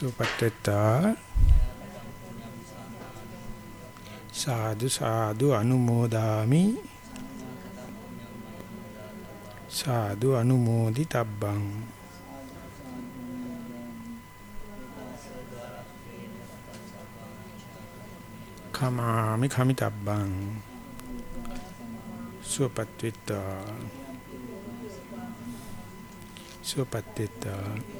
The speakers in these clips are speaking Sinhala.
සුපත්ත්‍තා සාදු සාදු අනුමෝදාමි. සාදු අනුමෝදි තබ්බං කමාමි කමිතබ්බං. සුපත්ත්‍තා සුපත්ත්‍තා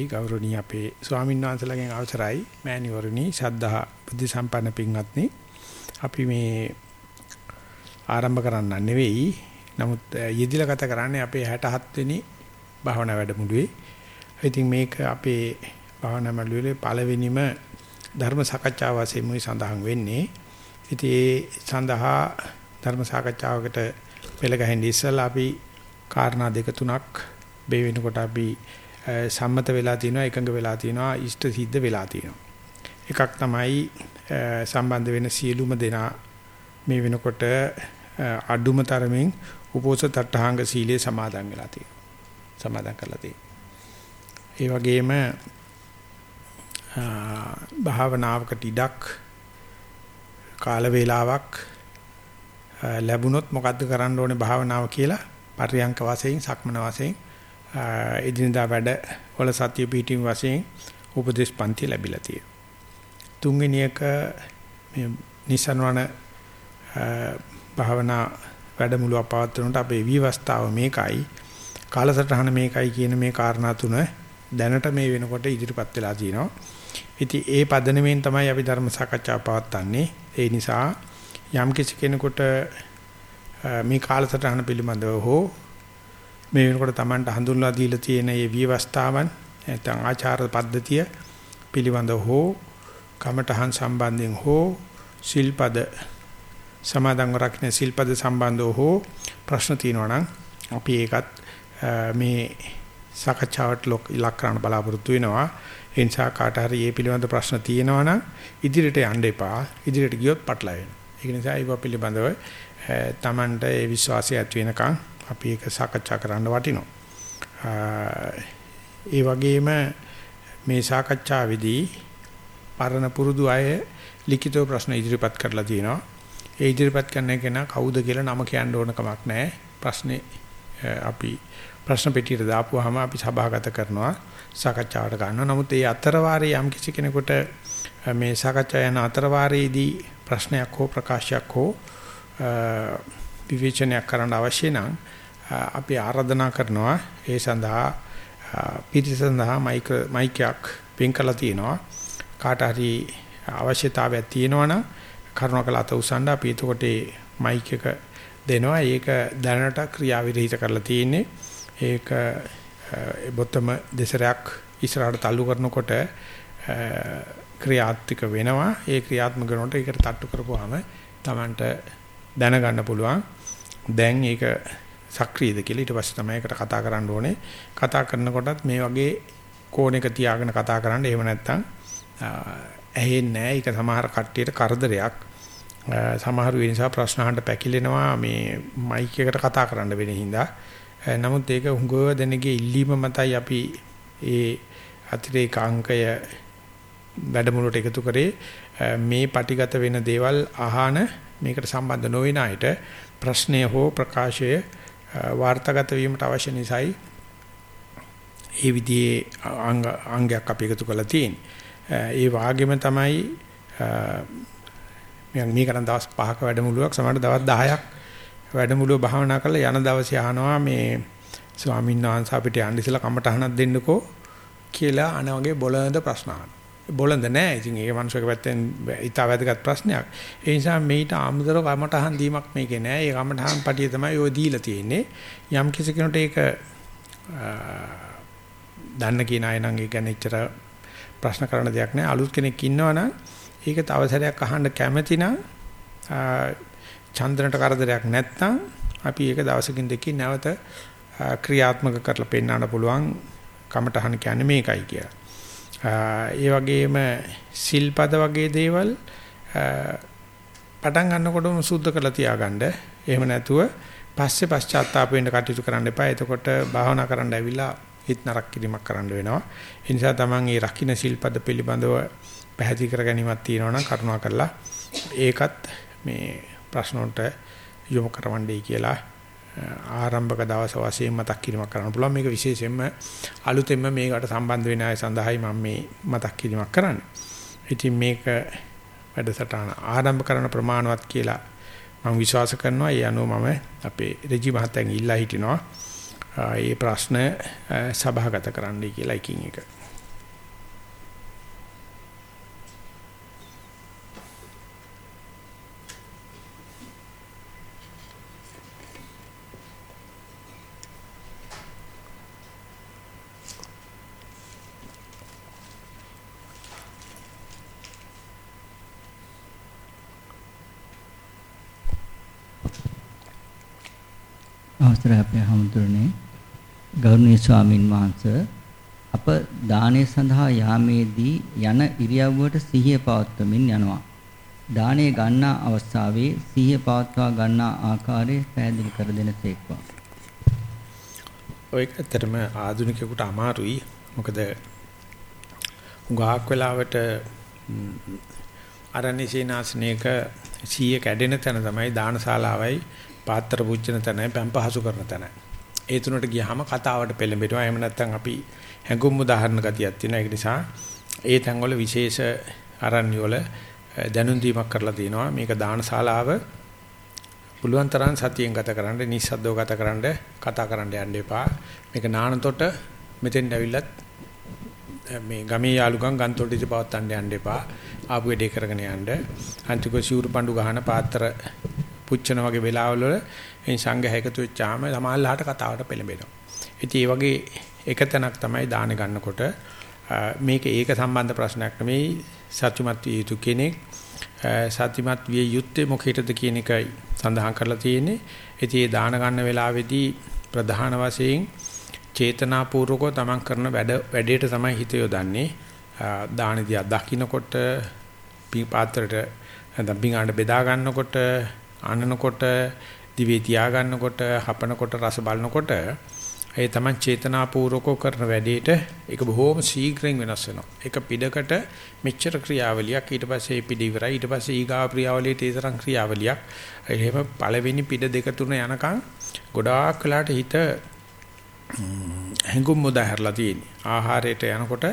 ගෞරවණීය අපේ ස්වාමීන් වහන්සේලාගෙන් අවසරයි මෑණිවරණි ශද්ධා බුද්ධ සම්පන්න පින්වත්නි අපි මේ ආරම්භ කරන්න නෙවෙයි නමුත් යෙදිලා ගත කරන්නේ අපේ 67 වෙනි භාවනා වැඩමුළුවේ. ඉතින් මේක අපේ භාවනා වැඩමුළුවේ පළවෙනිම ධර්ම සාකච්ඡාව වශයෙන් මුයි සඳහන් වෙන්නේ. ඉතින් ඒ සඳහා ධර්ම සාකච්ඡාවකට පෙළ ගැහෙන්න ඉස්සෙල්ලා අපි කාරණා දෙක තුනක් මේ වෙනකොට අපි සම්මත වෙලා තියෙනවා එකඟ වෙලා තියෙනවා ඉෂ්ට සිද්ධ වෙලා තියෙනවා. එකක් තමයි සම්බන්ධ වෙන සියලුම දෙනා මේ වෙනකොට අඩුම තරමින් උපෝසත අටහංග සීලයේ සමාදන් වෙලා තියෙනවා. සමාදන් කරලා තියෙනවා. ඒ වගේම භාවනාවකට ඉඩක් කාල වේලාවක් ලැබුණොත් මොකද්ද කරන්න ඕනේ භාවනාව කියලා පරියංක වශයෙන් සක්මන වශයෙන් එදිනදා වැඩ වල සත්‍ය පිටින් වශයෙන් උපදේශ පන්ති ලැබිලා තියෙනවා. තුන්වෙනි එක මේ නිසන්වන භාවනා වැඩමුළුවක් පවත්වනකොට අපේ විවස්ථාව මේකයි කාලසටහන මේකයි කියන මේ කාරණා තුන දැනට මේ වෙනකොට ඉදිරිපත් වෙලා තියෙනවා. ඉතින් ඒ පදනමෙන් තමයි අපි ධර්ම සාකච්ඡාව පවත්වන්නේ. ඒ නිසා යම් කිසි කෙනෙකුට මේ කාලසටහන පිළිබඳව හෝ මේ වෙනකොට Tamanට හඳුන්වා දීලා තියෙන මේ විවස්ථාවන් නැත්නම් ආචාර පද්ධතිය පිළිබඳව හෝ කමඨහන් සම්බන්ධයෙන් හෝ සිල්පද සමාදන් රකින්න සිල්පද සම්බන්ධව හෝ ප්‍රශ්න තියෙනවා නම් අපි ඒකත් මේ සාකච්ඡාවට ලක් කරන්න බලාපොරොත්තු වෙනවා. ඒ නිසා කාට හරි මේ පිළිබඳ ප්‍රශ්න තියෙනවා නම් ඉදිරියට යන්න එපා. ඉදිරියට ගියොත් පටලවෙනවා. ඒක නිසා ඒව පිළිබඳව Tamanට ඒ විශ්වාසය ඇති වෙනකන් අපි ඒක සාකච්ඡා කරන්න වටිනවා. ඒ වගේම මේ සාකච්ඡාවේදී පරණ පුරුදු අය ලිඛිතව ප්‍රශ්න ඉදිරිපත් කරලා තියෙනවා. ඒ ඉදිරිපත් කරන කෙනා කවුද කියලා නම කියන්න ඕන කමක් නැහැ. ප්‍රශ්නේ අපි ප්‍රශ්න පෙට්ටියට දාපුවාම අපි සභාගත කරනවා සාකච්ඡාවට ගන්නවා. නමුත් ඒ අතර වාරයේ යම් කිසි කෙනෙකුට මේ සාකච්ඡා යන අතර වාරයේදී ප්‍රශ්නයක් හෝ ප්‍රකාශයක් හෝ විවේචනයක් කරන්න අවශ්‍ය නම් අපි ආරාධනා කරනවා. ඒ සඳහා පිටිස සඳහා මයික් මයිකයක් පින් කළා තියෙනවා. කාට හරි අවශ්‍යතාවයක් තියෙනවනම් කරුණාකර අත උසන්න. අපි එතකොට මයික් එක දෙනවා. ඒක දැනට ක්‍රියාවිරහිත කරලා තියෙන්නේ. ඒක බොත්තම දෙසරයක් ඉස්සරහට තල්ලු කරනකොට ක්‍රියාත්මක වෙනවා. ඒ ක්‍රියාත්මක කරනකොට ඒකට තට්ටු කරපුවාම Tamanට දැනගන්න පුළුවන්. දැන් ඒක සක්‍රීයද කියලා ඊට පස්සේ තමයි ඒකට කතා කරන්න ඕනේ. කතා කරනකොටත් මේ වගේ කෝණයක තියාගෙන කතා කරන්න එහෙම නැත්නම් ඇහෙන්නේ නැහැ. ඒක සමහර කට්ටියට කරදරයක්. සමහර වෙන නිසා ප්‍රශ්න අහන්න පැකිලෙනවා. මේ මයික් එකට කතා කරන්න වෙන හින්දා. නමුත් ඒක හුඟව දෙනගේ ඉල්ලීම මතයි අපි ඒ අතිරේක අංකය වැඩමුළුවට එකතු කරේ. මේ පටිගත වෙන දේවල් අහන මේකට සම්බන්ධ නොවන අයට ප්‍රශ්නය හෝ ප්‍රකාශය වාර්තාගත වීමට අවශ්‍ය නිසායි ඒ විදිහේ අංගයක් අපි එකතු කරලා තියෙන්නේ. ඒ වාගෙම තමයි මම මේකට දවස් 5ක වැඩමුළුවක් සමහරවිට දවස් 10ක් වැඩමුළුව භාවනා කරලා යන දවසේ අහනවා මේ ස්වාමීන් වහන්සේ අපිට යන්න ඉස්සලා කමටහනක් දෙන්නකෝ කියලා අන වගේ බොළඳ ප්‍රශ්න අහනවා. බොළඳ නැහැ. ඉතින් ඒක මනුස්සයෙක් පැත්තෙන් ඊට වැදගත් ප්‍රශ්නයක්. ඒ නිසා මේට ආමුදර කමටහන් දීමක් මේකේ නැහැ. ඒ කමටහන් පටිය තමයි ඔය දීලා තියෙන්නේ. යම් කිසි කෙනෙකුට ඒක දන්න කියන අය නම් ඒ ගැන එච්චර ප්‍රශ්න කරන්න දෙයක් නැහැ. අලුත් කෙනෙක් ඉන්නවනම් ඒක තව සැරයක් අහන්න කැමති නම් චන්ද්‍රනට කරදරයක් නැත්නම් අපි ඒක දවසකින් දෙකකින් නැවත ක්‍රියාත්මක කරලා පෙන්වන්න පුළුවන් කමටහන කියන්නේ මේකයි කියලා. ඒ වගේම සිල්පද වගේ දේවල් පටන් ගන්නකොටම සුද්ධ කරලා තියාගන්න. එහෙම නැතුව පස්සේ පශ්චාත්තාප වෙන්න කටයුතු කරන්න එපා. එතකොට භාවනා කරන්න ඇවිල්ලා හිත නරක කිරීමක් කරන්න වෙනවා. ඒ නිසා තමන් මේ රකින්න සිල්පද පිළිබඳව පැහැදිලි කර ගැනීමක් තියෙනවා නම් කරුණා කරලා ඒකත් මේ ප්‍රශ්න වලට යොමු කරවන්නයි කියලා ආරම්භක දවස් වශයෙන් මතක් කිරීමක් කරන්න පුළුවන් මේක විශේෂයෙන්ම අලුතෙන්ම මේකට සම්බන්ධ වෙන අය සඳහායි මම මේ මතක් කිරීමක් කරන්නේ. ඉතින් මේක වැඩසටහන ආරම්භ කරන ප්‍රමාණවත් කියලා මම විශ්වාස කරනවා. ඒ අනුව මම අපේ රජි මහත්තයන් ඉල්ලා හිටිනවා. මේ ප්‍රශ්න සභාගත කරන්නයි කියලා එකින් එක. අවසරයි අපේ හැමතුරුනේ ගෞරවනීය ස්වාමින් වහන්සේ අප දානය සඳහා යාමේදී යන ඉරියව්වට සිහිය පවත්වමින් යනවා. දානය ගන්නා අවස්ථාවේ සිහිය පවත්වා ගන්නා ආකාරය පැහැදිලි කර දෙනසේක්වා. ඔය ඇත්තටම ආධුනිකයෙකුට අමාරුයි. මොකද උගාක් වෙලාවට අරණිසේනාසනයක සීය කැඩෙන තැන තමයි දානශාලාවයි පාත්‍ර පුච්චන තැනයි පම්පහසු කරන තැනයි. ඒ තුනට ගියාම කතාවට පෙළඹෙනවා. එහෙම නැත්නම් අපි හැඟුම් උදාහරණ ගතියක් තියෙනවා. ඒක නිසා ඒ තැන්වල විශේෂ ආරණ්‍ය වල දැනුම් දීමක් කරලා තියෙනවා. මේක දානශාලාව පුළුවන් තරම් සතියෙන් ගත කරන්න, නිස්සද්දව ගත කරන්න, කතා කරන්න යන්න එපා. මේක නානතොට මෙතෙන් ඇවිල්ලත් මේ ගමේ යාළුකම් ගන්තොට ඉති පවත්තන්න යන්න එපා. ආපු වැඩේ කරගෙන යන්න. අන්තික සිවුරු පඬු ගහන පාත්‍ර පුච්චන වගේ වෙලාවල වල මේ සංඝ එකතු වෙච්චාම සමාල්ලාට කතාවට පෙළඹෙනවා. ඉතින් මේ වගේ එක තැනක් තමයි දාන ගන්නකොට මේක ඒක සම්බන්ධ ප්‍රශ්නයක් නෙමෙයි සත්‍යමත් විය යුතු කෙනෙක් සත්‍යමත් විය යුත්තේ මොකේද කියන එකයි සඳහන් කරලා තියෙන්නේ. ඉතින් මේ දාන ගන්න වෙලාවේදී ප්‍රධාන වශයෙන් චේතනාපූර්වකව තමන් කරන වැඩ වැඩේට තමයි හිත යොදන්නේ. දානදී දකින්නකොට පී පාත්‍රයට නැත්නම් පිඟාන බෙදා ගන්නකොට අනනකොට දිවේ තියා ගන්නකොට හපනකොට රස බලනකොට ඒ තමයි චේතනාපූර්වකව කරන වැඩේට ඒක බොහොම ශීඝ්‍රයෙන් වෙනස් වෙනවා. ඒක පිටකට මෙච්චර ක්‍රියාවලියක් ඊට පස්සේ ඒ පිට ඉවරයි ඊට පස්සේ ඊගා ක්‍රියාවලියට ඒ තරම් ක්‍රියාවලියක්. එහෙම පළවෙනි පිට දෙක තුන යනකම් ගොඩාක් වෙලාට හිත හැඟුම් මුදාහැරලා තියෙන්නේ. ආහාරයට යනකොට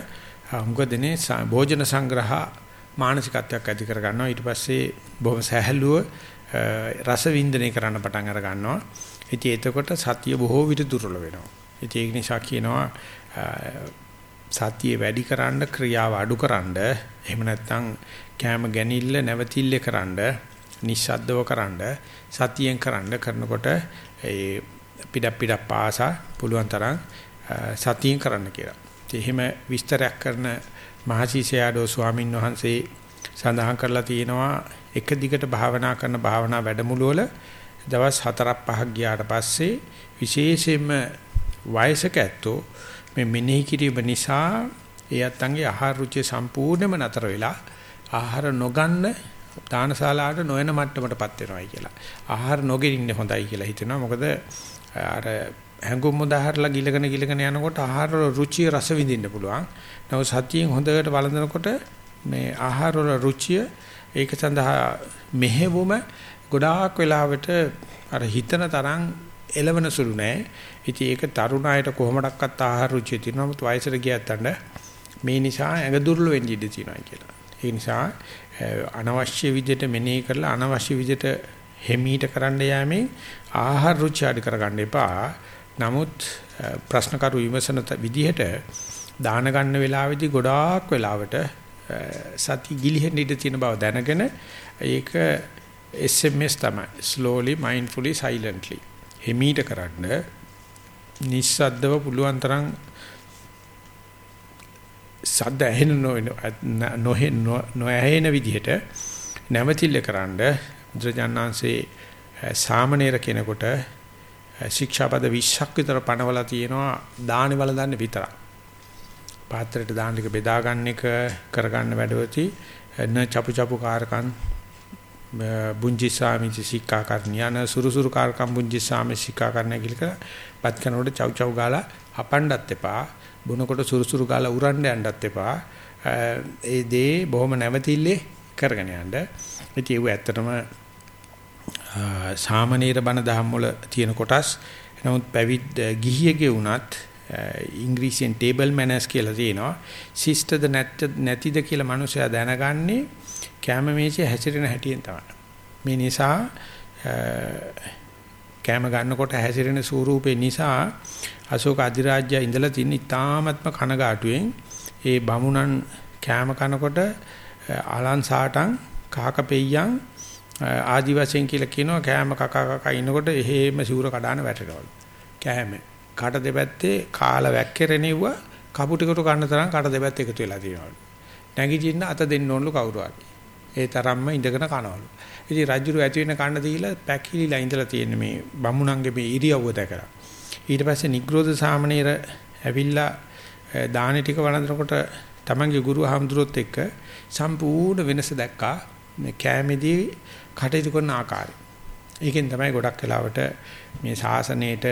හුඟදෙනේ භෝජන සංග්‍රහ මානසිකත්වයක් ඇති කර ගන්නවා. ඊට පස්සේ බොහොම සහැල්ලුව රස වින්දනය කරන්න පටන් අර ගන්නවා. ඉතින් එතකොට සතිය බොහෝ විට දුර්වල වෙනවා. ඉතින් ඒක නිසා කියනවා සතිය වැඩි කරන්න ක්‍රියාව අඩු කරන්න එහෙම නැත්නම් කැම ගැනිල්ල නැවතිල්ල කරන්න නිස්සද්දව කරන්න සතියෙන් කරන්න කරනකොට ඒ පිට පිට පාසා පුළුවන් තරම් සතියෙන් කරන්න කියලා. එහෙම විස්තරයක් කරන මහසීසයාඩෝ ස්වාමින් වහන්සේ සඳහන් කරලා තියෙනවා එක දිගට භාවනා කරන භාවනා වැඩමුළු වල දවස් 4ක් 5ක් ගියාට පස්සේ විශේෂයෙන්ම වයසක ඇත්තෝ මේ මෙනෙහි කිරීම නිසා ඒ අත්ංගේ ආහාර රුචිය සම්පූර්ණයෙන්ම නතර වෙලා ආහාර නොගන්න දානශාලාවට නොයන මට්ටමටපත් වෙනවායි කියලා. ආහාර නොගෙන ඉන්න හොඳයි කියලා හිතෙනවා. මොකද අර හැඟුම් උදාහරලා ගිලගෙන ගිලගෙන යනකොට ආහාර රුචිය රස විඳින්න පුළුවන්. නමුත් සතියෙන් හොඳට වළඳනකොට මේ ආහාර වල රුචිය ඒක සඳහා මෙහෙවුම ගොඩාක් වෙලාවට අර හිතන තරම් එළවන සුළු නෑ. ඉතින් ඒක තරුණ අයට කොහොමඩක්වත් ආහාර රුචිය තියෙනවා. නමුත් වයසට ගියත් මේ නිසා ඇඟ දුර්වල වෙන්න ඉඩ තියෙනවා කියලා. ඒ නිසා අනවශ්‍ය විදිහට මෙනෙහි කරලා අනවශ්‍ය විදිහට හිමීට කරන්න යෑමෙන් ආහාර රුචි අඩු කරගන්න එපා. නමුත් ප්‍රශ්න කරු විමසන විදිහට දාන ගන්න වෙලාවේදී ගොඩාක් වෙලාවට සති ගිලිහෙන්න ඉඩ තියෙන බව දැනගෙන ඒක SMS තමයි slowly mindfully silently හිමීට කරන්න නිස්සද්දව පුළුවන් තරම් සද්ද ඇහෙන නොහෙ නොඇහෙන විදිහට නැවතිල්ල කරන්න බුදුජානනාංශේ සාමණේර කෙනෙකුට ශික්ෂාපද 20ක් විතර පනවලා තියෙනවා දානවල දන්නේ විතරක්. පාත්‍රයට දාන ටික බෙදා ගන්න එක කරගන්න වැඩවති. න චපු චපු කාරකන් බුංජි සාමිච සික්කා කරණියන සුරුසුරු කාරකම් බුංජි සාමි සික්කා කරන්න කියලා පත් කරනකොට චව් චව් ගාලා හපන්නත් එපා. බොනකොට සුරුසුරු ගාලා උරන්න යන්නත් එපා. ඒ දේ බොහොම නැවතිල්ලේ කරගෙන යන්න. ඉතින් ඒව ඇත්තටම සාමනීර බණ දහම් වල තියෙන කොටස්. නමුත් පැවිද් ගිහියගේ වුණත් ඉංග්‍රීසියෙන් ටේබල් මැනර්ස් කියලා තියෙනවා. ශිෂ්ටද නැතිද කියලා මනුස්සයා දැනගන්නේ කැම මේසේ හැසිරෙන හැටියෙන් තමයි. මේ නිසා කැම ගන්නකොට හැසිරෙන ස්වරූපේ නිසා අශෝක අධිරාජ්‍යය ඉඳලා තින්න ඉතාමත්ම කනගාටුවෙන් ඒ බමුණන් කැම කනකොට අලන් සාටන් කාකපෙయ్యන් ආදි වශයෙන් කියලා කියනවා කෑම කකා කකා ඉන්නකොට එහෙම සිවුර කඩාන වැටෙනවලු. කෑම. කට දෙපැත්තේ කාල වැක්කිරෙනෙව්ව කපුටිකට කන්න තරම් කට දෙපැත්ත එකතු වෙලා තියෙනවලු. නැගිටින්න අත දෙන්න ඕනලු කවුරු හරි. ඒ තරම්ම ඉඳගෙන කනවලු. ඉතින් රජුරු ඇති වෙන කන්න දීලා පැකිලිලා ඉඳලා තියෙන මේ බමුණන්ගේ මේ ඉරියව්ව දැකලා. ඊට පස්සේ නිග්‍රෝධ සාමණේර ඇවිල්ලා දානි ටික වළඳනකොට තමන්ගේ ගුරු හාමුදුරුවොත් එක්ක සම්පූර්ණ වෙනස දැක්කා. මේ කෑමේදී කටයුතු කරන ආකාරය. ඒකෙන් තමයි ගොඩක් වෙලාවට මේ ශාසනයේට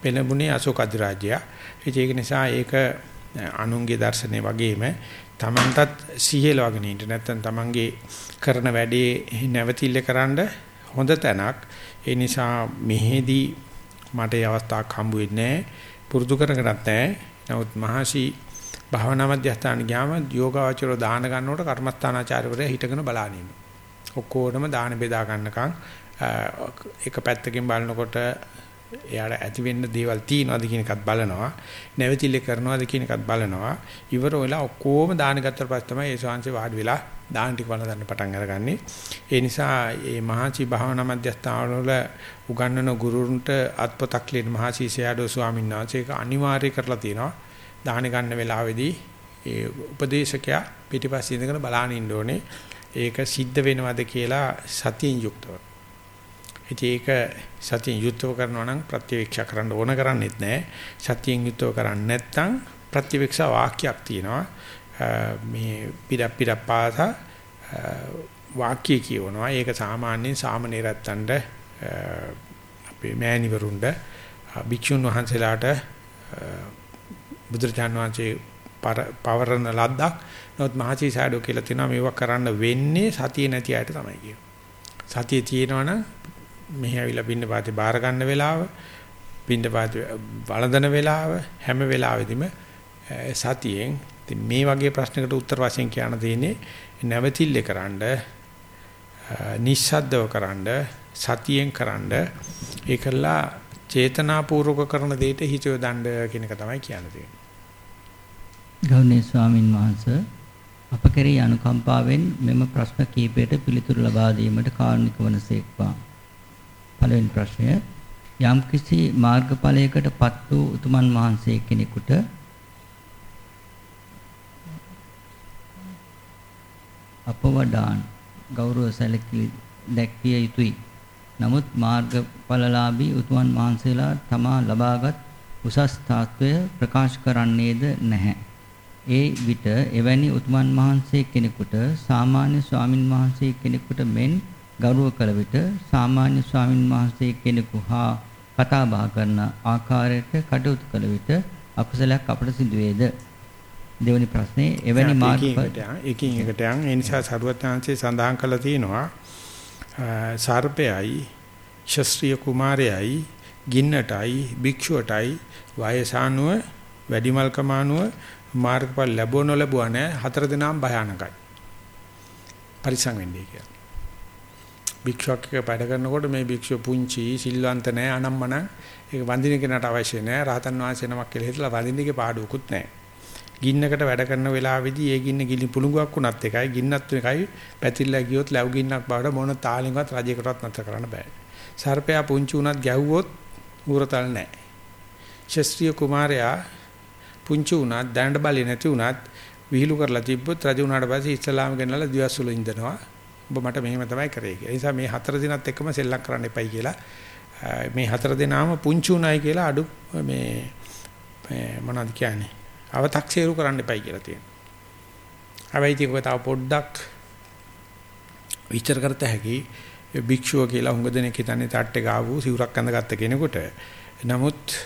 පෙළඹුණේ අශෝක අධිරාජ්‍යය. ඒක නිසා ඒක අනුන්ගේ දර්ශනේ වගේම තමන්ටත් සිහියලවගෙන ඉන්න නැත්නම් තමන්ගේ කරන වැඩේ නැවතිල්ල කරන්න හොඳ තැනක්. ඒ නිසා මෙහෙදී මට ඒ අවස්ථාවක් හම්බ වෙන්නේ පුරුදු කරගන්නත් නැහැ. නමුත් මහසි භාවනා මධ්‍යස්ථාන ගියාම යෝගාචරෝ දාන ගන්නකොට කර්මස්ථානාචාර්යවරයා හිටගෙන බලාගෙන ඔක්කොටම දාන බෙදා ගන්නකම් එක පැත්තකින් බලනකොට එයාට ඇති වෙන්න දේවල් තියනවාද කියන එකත් බලනවා. නැවතිලි කරනවාද කියන එකත් බලනවා. ඉවර වෙලා ඔක්කොම දාන ගත්තට පස්සේ තමයි ඒ ශාංශේ වාඩි වෙලා දාන ටික වල ගන්න පටන් අරගන්නේ. ඒ නිසා මේ මහාචි භාවනා මධ්‍යස්ථාන වල උගන්වන ගුරුන්ට අත්පතක් ලියන මහාචි සයඩෝ ස්වාමීන් වහන්සේ ඒක අනිවාර්ය කරලා තියෙනවා. දාන ගන්න වෙලාවේදී ඒ උපදේශකයා පිටිපස්සේ ඉඳගෙන බලාගෙන ඉන්න ඕනේ. ඒක සිද්ධ වෙනවද කියලා සතියෙන් යුක්තව. ඉතින් ඒක සතියෙන් යුක්තව කරනවා නම් ප්‍රත්‍යවේක්ෂා කරන්න ඕන කරන්නේත් නැහැ. සතියෙන් යුක්තව කරන්නේ නැත්නම් ප්‍රත්‍යවේක්ෂා වාක්‍යයක් තියෙනවා. මේ පිට පිට පාස වාක්‍ය කියවනවා. ඒක සාමාන්‍යයෙන් සාමනීරත්තන්ට අපේ මෑණිවරුන්ට භික්ෂුන් වහන්සේලාට බුදුරජාන් වහන්සේ පවරන ලද්දක්. නමුත් මහචී සාඩෝ කියලා තියෙනවා මේවා කරන්න වෙන්නේ සතිය නැති අයට තමයි කියනවා. සතිය තියෙනවනම් මෙහි ඇවිල්ලා පින්න පාතේ බාර ගන්න වෙලාව, පින්න පාතේ වළඳන වෙලාව හැම වෙලාවෙදිම සතියෙන් ඉතින් මේ වගේ ප්‍රශ්නකට උත්තර වශයෙන් කියන්න තියෙන්නේ නැවතිල්ලේ කරන්න නිස්සද්දව කරන්න සතියෙන් කරන්න ඒකලා චේතනාපූර්වක කරන දෙයට හිත යොදන්න කියන එක තමයි කියන්න තියෙන්නේ. ගෞරවනීය ස්වාමින් වහන්සේ අප කෙරෙහි අනුකම්පාවෙන් මෙම ප්‍රශ්න කීපයට පිළිතුරු ලබා දීමට කාරුණික වනසේක්වා. පළවෙනි ප්‍රශ්නය යම්කිසි මාර්ගඵලයකටපත් වූ උතුමන් වහන්සේ කෙනෙකුට අපවඩාන් ගෞරව සැලකිලි දැක්විය යුතුයි. නමුත් මාර්ගඵලලාභී උතුමන් වහන්සේලා තමා ලබාගත් උසස් තාත්වය ප්‍රකාශ කරන්නේද නැහැ. ඒ විට එවැනි උතුමන් වහන්සේ කෙනෙකුට සාමාන්‍ය ස්වාමින් වහන්සේ කෙනෙකුට මෙන් ගෞරව කළ විට සාමාන්‍ය ස්වාමින් වහන්සේ කෙනෙකු හා කතා බහ කරන ආකාරයට කටයුතු කළ විට අකුසලයක් අපට සිදුවේද දෙවැනි ප්‍රශ්නේ එවැනි මාර්ගයකට එකින් එකට යන් ඒ නිසා සරුවත්ංශේ සඳහන් කළා තියෙනවා සර්පයයි ශස්ත්‍රීය කුමාරයයි ගින්නටයි භික්ෂුවටයි වයසානුව වැඩිමල්කමානුව මාර්ගඵල ලැබුව නොලැබුවා නෑ හතර දිනම භයානකයි. පරිසං වෙන්නේ කියලා. භික්ෂුවක් එක වැඩ කරනකොට මේ භික්ෂුව පුංචි සිල්වන්ත නෑ අනම්මන ඒක වඳින කෙනාට අවශ්‍ය නෑ රහතන් වහන්සේ නමක් කියලා හිතලා වඳින්නේගේ පාඩුවකුත් නෑ. ගින්නකට වැඩ කරන වෙලාවෙදී ඒ ගින්න ගිනි පුළඟක් වුණත් එකයි ගින්නත් එකයි පැතිරලා ගියොත් ලැබු ගින්නක් බවට මොන තාලෙන්වත් රජයකටවත් නැතර කරන්න බෑ. සර්පයා පුංචි උනත් ගැහුවොත් ඌරතල් නැහැ. ශස්ත්‍රීය කුමාරයා පුංචි උනත් දැනට බලේ නැති උනත් විහිළු කරලා තිබ්බොත් රජු උනාට පස්සේ ඉස්ලාම ගෙනල්ලා දිවස්සුල ඉඳනවා. ඔබ මට මෙහෙම තමයි කරේ කියලා. ඒ නිසා මේ හතර දිනත් එක්කම සෙල්ලම් කරන්න එපයි කියලා මේ හතර දෙනාම පුංචි උනායි කියලා අඩු මේ මොනවද කියන්නේ? අව탁සීරු කරන්න එපයි කියලා තියෙනවා. හැබැයි ඒක තව පොඩ්ඩක් විචාර කරත හැකි භික්ෂුව කියලා හුඟ දෙනෙක් හිතන්නේ තට්ටේ ගාවු සිවුරක් අඳගත්ත කෙනෙකුට. නමුත්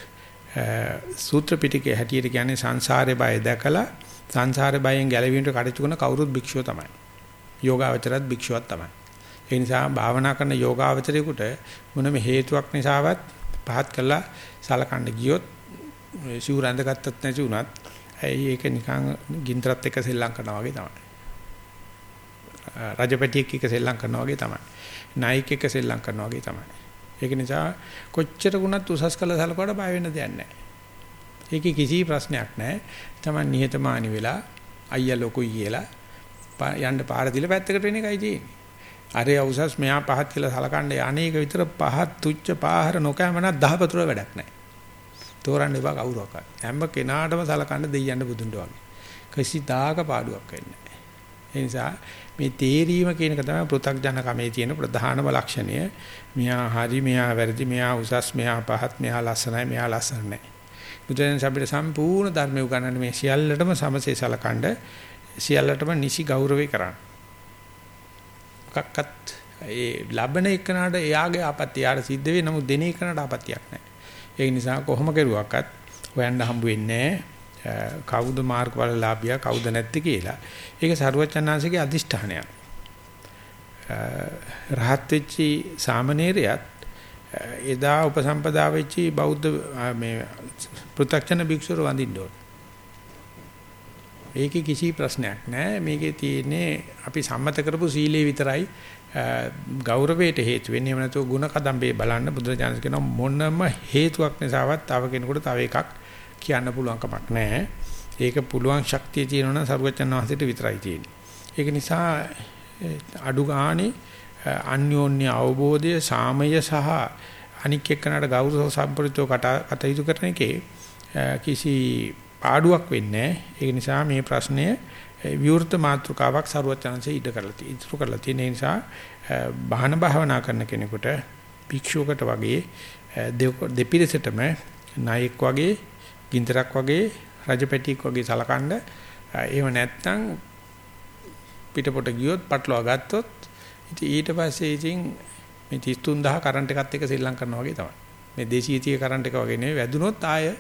සූත්‍ර පිටකයේ හැටියට කියන්නේ සංසාරේ බය දැකලා සංසාරේ බයෙන් ගැලවීමට කටයුතු කරන කවුරුත් භික්ෂුව තමයි. යෝගාවචරත් භික්ෂුවක් තමයි. ඒ නිසා භාවනා කරන යෝගාවචරයෙකුට මොනම හේතුවක් නිසාවත් පහත් කළා සලකන්න ගියොත් සිවුර ඇඳගත්තත් නැති වුණත් ඇයි ඒක නිකන් ගින්තරත් එක්ක සෙල්ලම් කරනවා වගේ තමයි. රජපැටියෙක් එක්ක සෙල්ලම් කරනවා වගේ තමයි. නායික එක්ක සෙල්ලම් කරනවා වගේ තමයි. ඒක නිසා කොච්චර වුණත් උසස් කළ සලකුවට බය වෙන්න දෙයක් නැහැ. ඒකේ කිසි ප්‍රශ්නයක් නැහැ. Taman නිහතමානි වෙලා අයියා ලොකුයි කියලා යන්න පාර දීලා පැත්තකට වෙන එකයි තියෙන්නේ. අරේ උසස් මෙහා පහත් කියලා සලකන්නේ අනේක විතර පහත් තුච්ච පාහර නොකෑමන දහපතුර වැඩක් නැහැ. තෝරන්න එපා කවුරක්වත්. හැම කෙනාටම සලකන්න දෙයියන්න බුදුන්ට වගේ. කිසිදාක පාඩුවක් වෙන්නේ නැහැ. ඒ නිසා මේ තේරීම කියන එක තමයි පෘථග්ජන කමේ තියෙන ප්‍රධානම ලක්ෂණය. මෙහා හරි මෙහා වැරදි මෙහා උසස් මෙහා පහත් මෙහා ලස්සනයි මෙහා ලස්සන නැහැ. බුදුන් අපිට සම්පූර්ණ ධර්ම උගන්වන්නේ මේ සියල්ලටම සමසේ සලකනද සියල්ලටම නිසි ගෞරවය කරන්න. මොකක්වත් ඒ ලබන එකනට එයාගේ ආපත්‍ය යාට සිද්ධ වෙයි නමුත් දෙන එකනට ආපත්‍යක් නැහැ. ඒ නිසා කොහොම කරුවක්වත් හොයන්න හම්බ වෙන්නේ කවුද මාර්ගඵල ලාභියා කවුද නැත්තේ කියලා. ඒක සරුවචනාංශගේ අදිෂ්ඨානයක්. රහත් වෙච්චි සාමණේරයත් එදා උපසම්පදා වෙච්චි බෞද්ධ මේ පෘථග්ජන භික්ෂුව වඳින්න ඕන. ඒකේ කිසි ප්‍රශ්නයක් නැහැ. මේකේ තියෙන්නේ අපි සම්මත කරපු සීලේ විතරයි ගෞරවයට හේතු වෙන්නේ. එහෙම නැතුව ಗುಣ කදම්බේ බලන්න බුදුරජාණන් කියන මොනම හේතුවක් නිසාවත් තව කෙනෙකුට තව එකක් කියන්න පුළුවන් කමක් නැහැ. ඒක පුළුවන් ශක්තිය තියෙනවා නම් සරුවචන් වහන්සේට විතරයි තියෙන්නේ. ඒක නිසා අඩු ගානේ අන්‍යෝන්‍ය අවබෝධය සාමය සහ අනික් එක්කනට ගෞරව සම්ප්‍රයුක්තව කටයුතු කරන එකේ කිසි පාඩුවක් වෙන්නේ නැහැ. ඒක නිසා මේ ප්‍රශ්නය විවෘත මාතෘකාවක් ਸਰවඥාන්සේ ඉද කරලා තියෙනවා. ඉතුරු කරලා තියෙන නිසා බහන භාවනා කරන කෙනෙකුට භික්ෂුවකට වගේ දෙපිරිසටම නායක වගේ, ගින්දරක් වගේ, රජපැටියෙක් වගේ සලකනද එහෙම නැත්නම් පිටපොට ගියොත් පටලවා ගත්තොත් ඉතින් ඊට පස්සේ ඉතින් මේ 33000 කරන්ට් එකත් එක්ක ශ්‍රී ලංකා වගේ තමයි. මේ 230 කරන්ට් එක වගේ නෙවෙයි වැදුනොත් ආය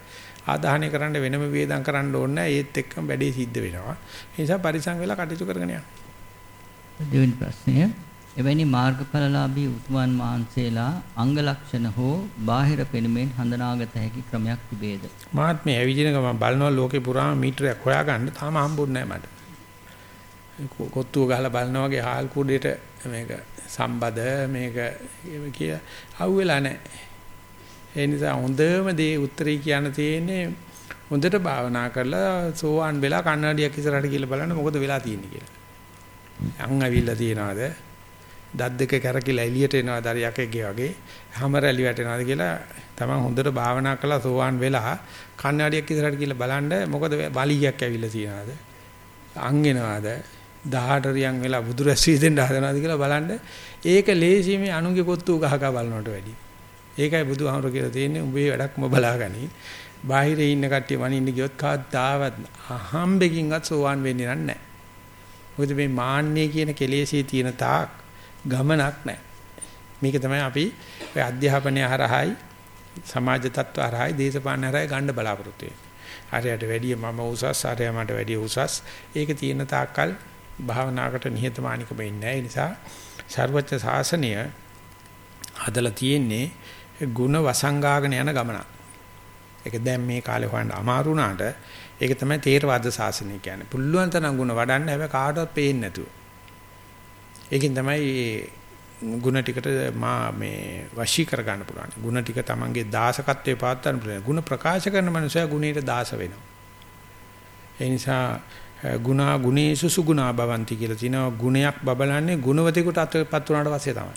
ආදාහනය කරන්න වෙනම වේදම් කරන්න ඕනේ නැහැ. ඒත් එක්කම වැඩේ සිද්ධ වෙනවා. ඒ නිසා පරිසං වෙලා කටයුතු කරගෙන යන්න. දෙවෙනි ප්‍රශ්නය එවැනි මාර්ගඵලලාභී උතුමන් වහන්සේලා අංග ලක්ෂණ හෝ බාහිර පෙනුමෙන් හඳුනාගත හැකි ක්‍රමයක් තිබේද? මාත් මේ ඇවිදින ගමන් බලනවා ලෝකේ පුරාම මීටරයක් හොයාගන්න තාම හම්බුන්නේ නැහැ මට. කොත්තුව ගහලා බලනවා වගේ හාල් කුඩේට මේක සම්බද මේක කිය අහුවෙලා නැහැ. ඒ නිසා හොඳම දේ උත්තරේ කියන්න තියෙන්නේ හොඳට භාවනා කරලා සෝවාන් වෙලා කන්නඩියක් ඉස්සරහට කියලා බලන්න මොකද වෙලා තියෙන්නේ කියලා. අං අවිල්ල තියනවාද? දත් දෙක කැරකිලා එළියට එනවාද අර යකෙක්ගේ වගේ? හැම රැලි වැටෙනවාද කියලා තමන් හොඳට භාවනා කරලා සෝවාන් වෙලා කන්නඩියක් ඉස්සරහට කියලා බලන්න මොකද බලියක් ඇවිල්ලා තියනවාද? අං එනවාද? 18 රියන් වෙලා බුදු රැස් වී දෙන්න හදනවාද කියලා බලන්න ඒක ලේසියෙම අනුගේ කොත්තු ගහක බලනවට වැඩියි. ඒකයි බුදුහාමර කියලා තියෙන්නේ උඹේ වැඩක්ම බලාගනි. බාහිරේ ඉන්න කට්ටිය වනින්න ගියොත් කවදාවත් අහම්බෙකින්වත් සෝවන් වෙන්නේ නැහැ. මොකද මේ මාන්නේ කියන කෙලෙසේ තියෙන තාක් ගමනක් නැහැ. මේක තමයි අපි ඔය අධ්‍යාපනය හරහායි සමාජ තත්ත්ව හරහායි දේශපාලන හරහායි ගන්න බලාපොරොත්තු වෙන්නේ. හරියට වැඩිය මම උසස් හරිය මට වැඩිය උසස් ඒක තියෙන තාක්කල් භාවනාවකට නිහතමානිකම ඉන්නේ නැහැ. ඒ නිසා ਸਰවඥ ශාසනය හදලා තියෙන්නේ ಗುಣ වසංගාගෙන යන ගමන. ඒක දැන් මේ කාලේ හොයන්න අමාරු වුණාට ඒක තමයි තේරවාද සාසනය කියන්නේ. පුළුවන් තරම් ಗುಣ වඩන්න හැබැයි කාටවත් පේන්නේ නැතුව. ඒකෙන් තමයි ಗುಣ ටිකට මා මේ වශී කර ගන්න පුළුවන්. ಗುಣ ටික තමන්ගේ දාසකත්වයේ පාත් ගන්න පුළුවන්. ಗುಣ ප්‍රකාශ කරන මනුස්සයා ගුණයට දාස වෙනවා. ඒ නිසා ගුණා ගුණේසු සුගුණා භවಂತಿ කියලා තිනවා ගුණයක් බබලන්නේ ගුණවතෙකුට අතපත් වුණාට පස්සේ තමයි.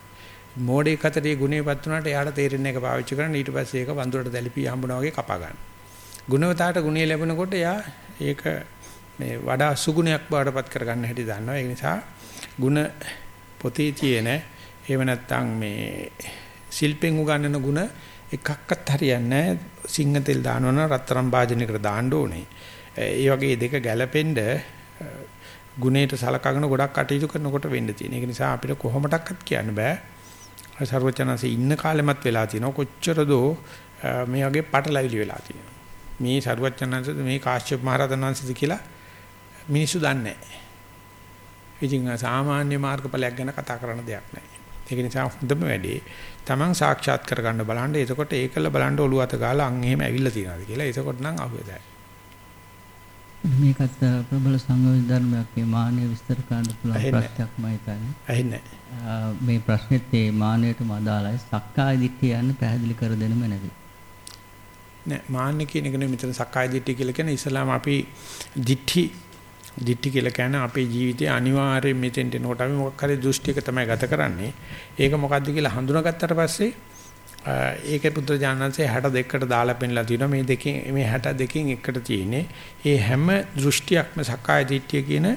මෝඩේ කතරේ ගුණේපත් වුණාට එයාට තේරෙන්නේ නැක පාවිච්චි කරන්න ඊට පස්සේ ඒක වඳුරට දැලිපිය හම්බුනා වගේ කපා ගන්න. ගුණවතාවට ගුණේ ලැබෙනකොට එයා ඒක මේ වඩා සුගුණයක් බවට පත් කරගන්න හැටි දන්නවා. ඒ නිසා ගුණ පොතේ තියෙන එහෙම නැත්නම් මේ ශිල්පෙන් උගන්වන ගුණ එකක්වත් හරියන්නේ නැහැ. සිංහ තෙල් දානවනම් රත්තරන් භාජනයකට දාන්න ඕනේ. ඒ වගේ දෙක ගැලපෙන්න ගුණේට සලකගෙන ගොඩක් කටයුතු කරනකොට වෙන්න තියෙන. ඒක නිසා අපිට කොහොමඩක්වත් කියන්න බෑ. සර්වචනanse ඉන්න කාලෙමත් වෙලා තිනවා කොච්චර දෝ මේ වගේ පටලැවිලි වෙලා තියෙනවා. මේ සර්වචනanse මේ කාශ්‍යප මහ රහතන් වහන්සේද කියලා මිනිස්සු දන්නේ නැහැ. ඉතින් සාමාන්‍ය මාර්ගඵලයක් ගැන කතා කරන දෙයක් නැහැ. ඒක නිසා හොඳම වැඩේ Taman සාක්ෂාත් කරගන්න බලන්න. එතකොට ඒකල බලන්න ඔළුව අත ගාලා අන් එහෙම ඇවිල්ලා තියනවාද කියලා. එතකොට නම් අහුවෙදයි. මේකත් ප්‍රබල සංයෝජ ධර්මයක් මේ මානය විස්තර කරන්න පුළුවන් ප්‍රශ්නයක්මයි තන්නේ. ඇහෙන්නේ මේ ප්‍රශ්නෙත් මේ මානයටම අදාළයි. සක්කාය දිට්ඨිය යන්න පැහැදිලි කර දෙන්නම නැති. නෑ මාන්න කියන එක නෙමෙයි මෙතන සක්කාය දිට්ඨිය කියලා කියන්නේ ඉස්ලාම අපි දිට්ඨි දිට්ඨි කියලා කියන්නේ අපේ ජීවිතේ අනිවාර්යයෙන් මෙතෙන්ට එනකොට අපි මොකක් හරි දෘෂ්ටියක තමයි ගත කරන්නේ. ඒක මොකද්ද කියලා හඳුනාගත්තට පස්සේ ඒකේ පුත්‍ර ඥානanse 62කට දාලා පෙන්නලා තියෙනවා මේ දෙකෙන් මේ 62කින් එකට තියෙන්නේ. මේ හැම දෘෂ්ටියක්ම සක්කාය දිට්ඨිය කියන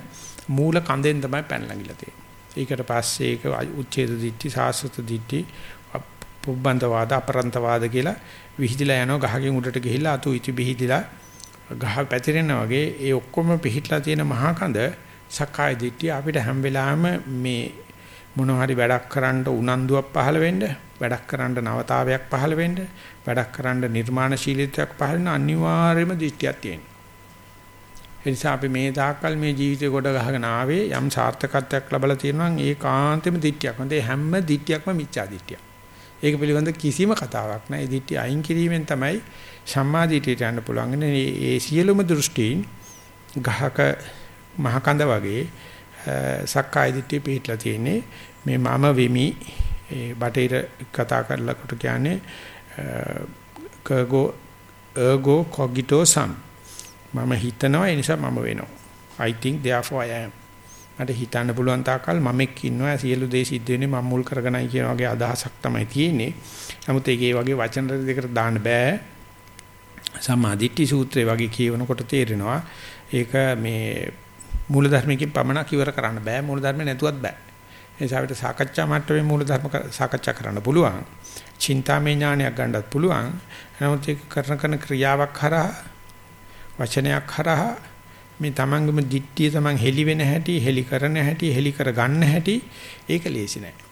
මූල කඳෙන් තමයි පැනලා ගිලා තියෙන්නේ. ඒකට පස්සේ ඒක උච්ඡේද දිට්ඨි, සාස්වත දිට්ඨි, පුබ්බන්තවාද, අපරන්තවාද කියලා විහිදිලා යනවා. ගහකින් උඩට ගිහිල්ලා අතු ඉති බිහිදිලා ගහ පැතිරෙනා වගේ ඒ ඔක්කොම පිහිట్లా තියෙන මහා කඳ සක්කාය දිට්ඨිය අපිට හැම වෙලාවෙම මේ මොන හරි වැඩක් කරන්න උනන්දුවක් පහළ වෙන්න වැඩක් කරන්න නවතාවයක් පහළ වෙන්න වැඩක් කරන්න නිර්මාණශීලීත්වයක් පහළ වෙන අනිවාර්යම දිට්ඨියක් තියෙනවා. ඒ නිසා අපි මේ තාක්කල් මේ ජීවිතේ කොට ගහගෙන ආවේ යම් සාර්ථකත්වයක් ලැබලා තියෙනවා නම් ඒකාන්තෙම දිට්ඨියක්. හොඳේ හැම දිට්ඨියක්ම මිච්ඡා දිට්ඨියක්. ඒක පිළිබඳ කිසිම කතාවක් නැහැ. ඒ දිට්ඨිය අයින් කිරීමෙන් තමයි සම්මාදිටියට යන්න පුළුවන්. ඒ සියලුම දෘෂ්ටීන් ගහක මහකඳ වගේ සක්කාය දිට්ඨිය පිටලා තියෙන්නේ. මේ මම වෙමි ඒ බටේර කතා කරලාකට කියන්නේ කගෝ ergo cogito sum මම හිතනවා ඒ නිසා මම වෙනවා. I think therefore i am. මට හිතන්න පුළුවන් තාකල් මමෙක් ඉන්නවා සියලු දේ සිද්ධ වෙන්නේ මම මුල් කරගෙනයි කියන වගේ අදහසක් තමයි තියෙන්නේ. නමුත් ඒකේ වගේ වචන දෙකට දාන්න බෑ. සම්මාදිට්ඨි සූත්‍රය වගේ කියවනකොට තේරෙනවා. ඒක මේ මූලධර්මයෙන් පමණක් ඉවර කරන්න බෑ. මූලධර්ම නැතුවත් බෑ. ඒ නිසා අපිට සාකච්ඡා මට්ටමේ මූලධර්ම සාකච්ඡා කරන්න පුළුවන්. චින්තාමය ඥානයක් ගන්නත් පුළුවන්. නමුත් ඒක කරන කරන ක්‍රියාවක් හරහා වචනයක් හරහා මේ තමන්ගේම දිට්ඨිය තමන් හෙලි වෙන හැටි හෙලි කරන හැටි හෙලි කර ගන්න හැටි ඒක ලේසි නෑ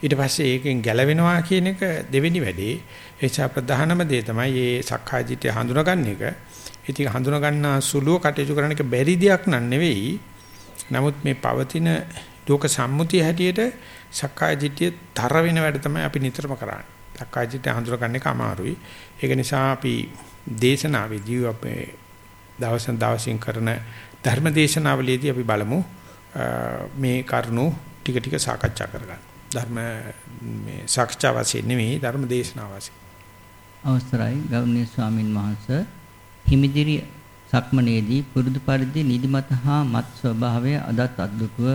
ඊට පස්සේ ඒකෙන් ගැලවෙනවා කියන එක දෙවෙනි වැඩේ. ඒ නිසා ප්‍රධානම දේ තමයි මේ සක්කාය දිට්ඨිය හඳුනගන්න එක. ඉතින් හඳුනා ගන්න සුළුව කටයුතු කරන එක බැරි දෙයක් නන් නෙවෙයි. නමුත් මේ පවතින ලෝක සම්මුතිය හැටියට සක්කාය දිට්ඨිය තර වෙන වැඩ තමයි අපි නිතරම කරන්නේ. සක්කාය දිට්ඨිය හඳුනා ගන්න එක අමාරුයි. ඒක නිසා අපි දේශනාවේදී අපේ දවසෙන් දවසින් කරන ධර්ම දේශනාවලියේදී අපි බලමු මේ කරුණු ටික ටික සාකච්ඡා කරගන්න. ධර්ම මේ සාකච්ඡා වශයෙන් නෙමෙයි ධර්ම දේශනා වශයෙන්. අවසරයි ගෞරවනීය ස්වාමින් වහන්සේ හිමිදිරි සක්මනේදී පුරුදු පරිදි නිදිමත හා මත් ස්වභාවය අදත් අද්දුටුව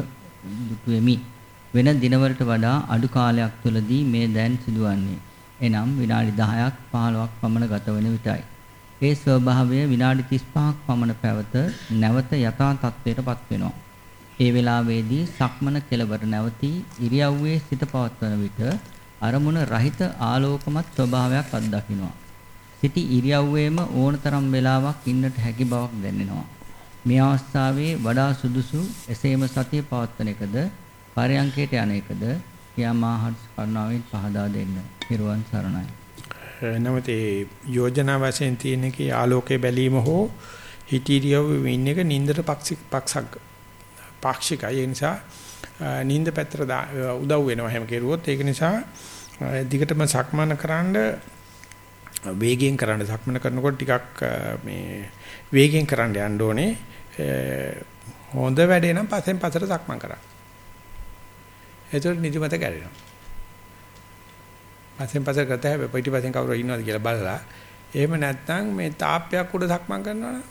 දුටුවෙමි. වෙන දිනවලට වඩා අඩු කාලයක් තුළදී මේ දැන් සිදුවන්නේ. එනම් විනාඩි 10ක් 15ක් පමණ ගත වන විටයි. ඒ ස්වභාවය විනාඩි 35ක් පමණ පැවත නැවත යථා තත්ත්වයටපත් වෙනවා. ඒ වෙලාවේදී සක්මන කෙලවර නැවතී ඉරියව්වේ සිට පවත්වන විට අරමුණ රහිත ආලෝකමත් ස්වභාවයක් අත්දකින්නවා. සිටි ඉරියව්වේම ඕනතරම් වේලාවක් ඉන්නට හැකි බවක් දැනෙනවා. මේ අවස්ථාවේ වඩා සුදුසු එසේම සතිය පවත්වන එකද පරයන්කයට යන එකද කියාමාහත් කරුණාවෙන් පහදා දෙන්න. පිරුවන් සරණයි. නමුත් ඒ යෝජනා වශයෙන් තියෙන කී ආලෝකයේ බැලීම හෝ හිතීරියව ඉන්න එක නින්දට පක්ෂක් පාක්ෂිකයි ඒ නිසා නිින්ද පැත්තට උදව් වෙනවා හැම කෙරුවොත් ඒක නිසා දිගටම සක්මන කරන්න වේගයෙන් කරන්න සක්මන කරනකොට ටිකක් මේ වේගයෙන් කරන්න යන්න ඕනේ හොඳ වැඩේ නම් පස්සෙන් පස්සට සක්මන් කරන්න. එතකොට නිදිමත කැඩෙනවා. පස්සෙන් පස්සට කරත හැබැයි පිටිපස්සෙන් කවුරු ඉන්නවද කියලා බලලා එහෙම නැත්නම් මේ තාප්පයක් උඩ සක්මන් කරනවනම්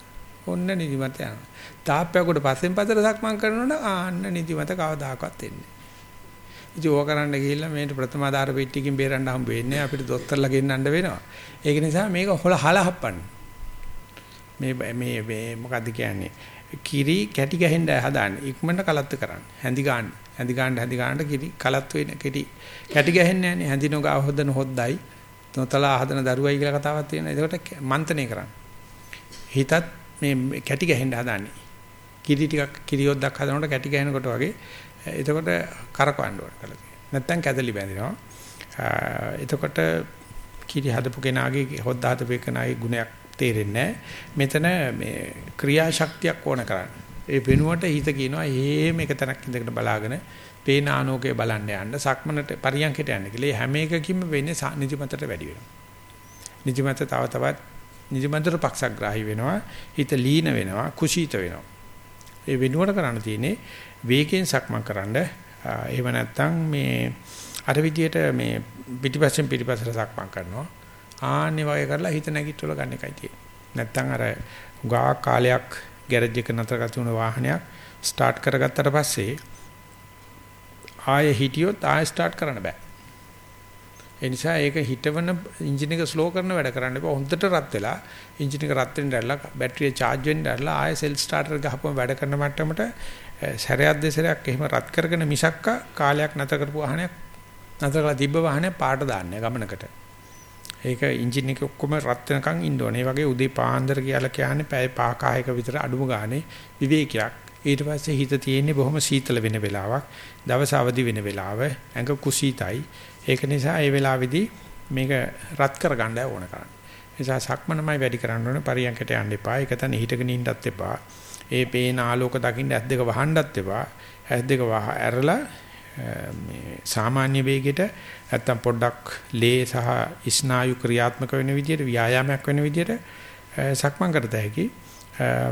ඔන්න නිදිමත යනවා. තාප්පයක් උඩ පස්සෙන් පස්සට සක්මන් කරනවනම් ආන්න නිදිමත කවදාකවත් එන්නේ. ඉතින් ඕක කරන්න ගිහිල්ලා මේකට ප්‍රථම ආධාර පෙට්ටියකින් බේරන්න හම්බ වෙන්නේ අපිට දොස්තරලා ගෙන්නන්න වෙනවා. ඒක නිසා මේක හොල හල හප්පන්න. මේ මේ මේ මොකද්ද කියන්නේ කිරි කැටි ගහෙන්න හදාන්නේ ඉක්මනට කලත්ත කරන්න හැඳි ගන්න හැඳි ගන්න හැඳි ගන්න කිරි කලත් වෙන කිරි. කැටි ගහෙන්නේ නැහනේ. හැඳි නොගා හොදන හොද්දයි නොතලා හදන දරුවයි කියලා කතාවක් තියෙනවා. ඒකට මන්තනේ කරන්න. හිතත් මේ කැටි ගහෙන්න හදාන්නේ. කිරි ටිකක් කිරි යොද්දක් හදනකොට කැටි ගහනකොට වගේ එතකොට කරකවන්න ඕන කරලා තියෙනවා. නැත්තම් කැදලි බැඳෙනවා. එතකොට කිරි හදපු කෙනාගේ හොද්ද හදපු කෙනාගේ ගුණයක් තේරෙන්නේ මෙතන මේ ක්‍රියාශක්තියක් ඕන කරන්නේ. ඒ වෙනුවට හිත කියනවා හේම එක තැනක් ඉඳගෙන බලාගෙන පේන ආනෝකය බලන්න යන්න සක්මනට පරියන්කට යන්න කියලා. හැම එකකින්ම වෙන්නේ නිදිමතට වැඩි වෙනවා. නිදිමත තව තවත් නිදිමතට පක්ෂග්‍රාහී වෙනවා. හිත ලීන වෙනවා, කුසීත වෙනවා. ඒ වෙනුවට කරන්න තියෙන්නේ වේගයෙන් සක්මන් කරන්න. එහෙම නැත්නම් මේ අර විදියට මේ පිටිපස්සෙන් පිටිපස්සට සක්මන් කරනවා. ආන්නේ වගේ කරලා හිත නැගිටවල ගන්න එකයි තියෙන්නේ. නැත්තම් අර ගා කාලයක් ගෑරේජ් එක නතර කරතුන වාහනයක් ස්ටාර්ට් කරගත්තට පස්සේ ආයෙ හිටියොත් ආයෙ ස්ටාර්ට් කරන්න බෑ. ඒ නිසා ඒක හිටවන එන්ජින් එක ස්ලෝ කරන වැඩ කරන්න එපා. හොඳට රත් වෙලා එන්ජින් එක රත් වෙන්න ඇරලා බැටරිය charge වෙන්න ඇරලා ආයෙ සෙල් ස්ටාර්ටර් ගහපුවම වැඩ කරන මට්ටමට සැරයක් දෙසරයක් එහෙම රත් කරගෙන මිසක්ක කාලයක් නැතර කරපු වාහනයක් නැතර කරලා තිබ්බ වාහනයක් පාට දාන්නේ ගමනකට. ඒක එන්ජින් එක ඔක්කොම රත් වෙනකන් ඉන්න ඕනේ. ඒ වගේ උදේ පාන්දර කියලා කියන්නේ පැය පහකයක විතර අඩුම ගානේ විවේකයක්. ඊට පස්සේ හිත තියෙන්නේ බොහොම සීතල වෙන වෙලාවක්. දවස අවදි වෙන වෙලාව. ඇඟ කුසීතයි. ඒක නිසා ඒ වෙලාවේදී මේක රත් කරගන්න ඕන කරන්නේ. නිසා සක්මනමයි වැඩි කරන්න ඕනේ. පරියන්කට යන්න එපා. ඒක තන හිටගෙන ඉන්නත් එපා. ඒ පේන ආලෝක දකින්න ඇස් දෙක වහන්නත් එපා. ඇස් දෙක වහ ඇරලා මේ සාමාන්‍ය වේගෙට නැත්තම් පොඩ්ඩක් ලේ සහ ස්නායු ක්‍රියාත්මක වෙන විදිහට ව්‍යායාමයක් වෙන විදිහට සක්මන් කරත හැකි.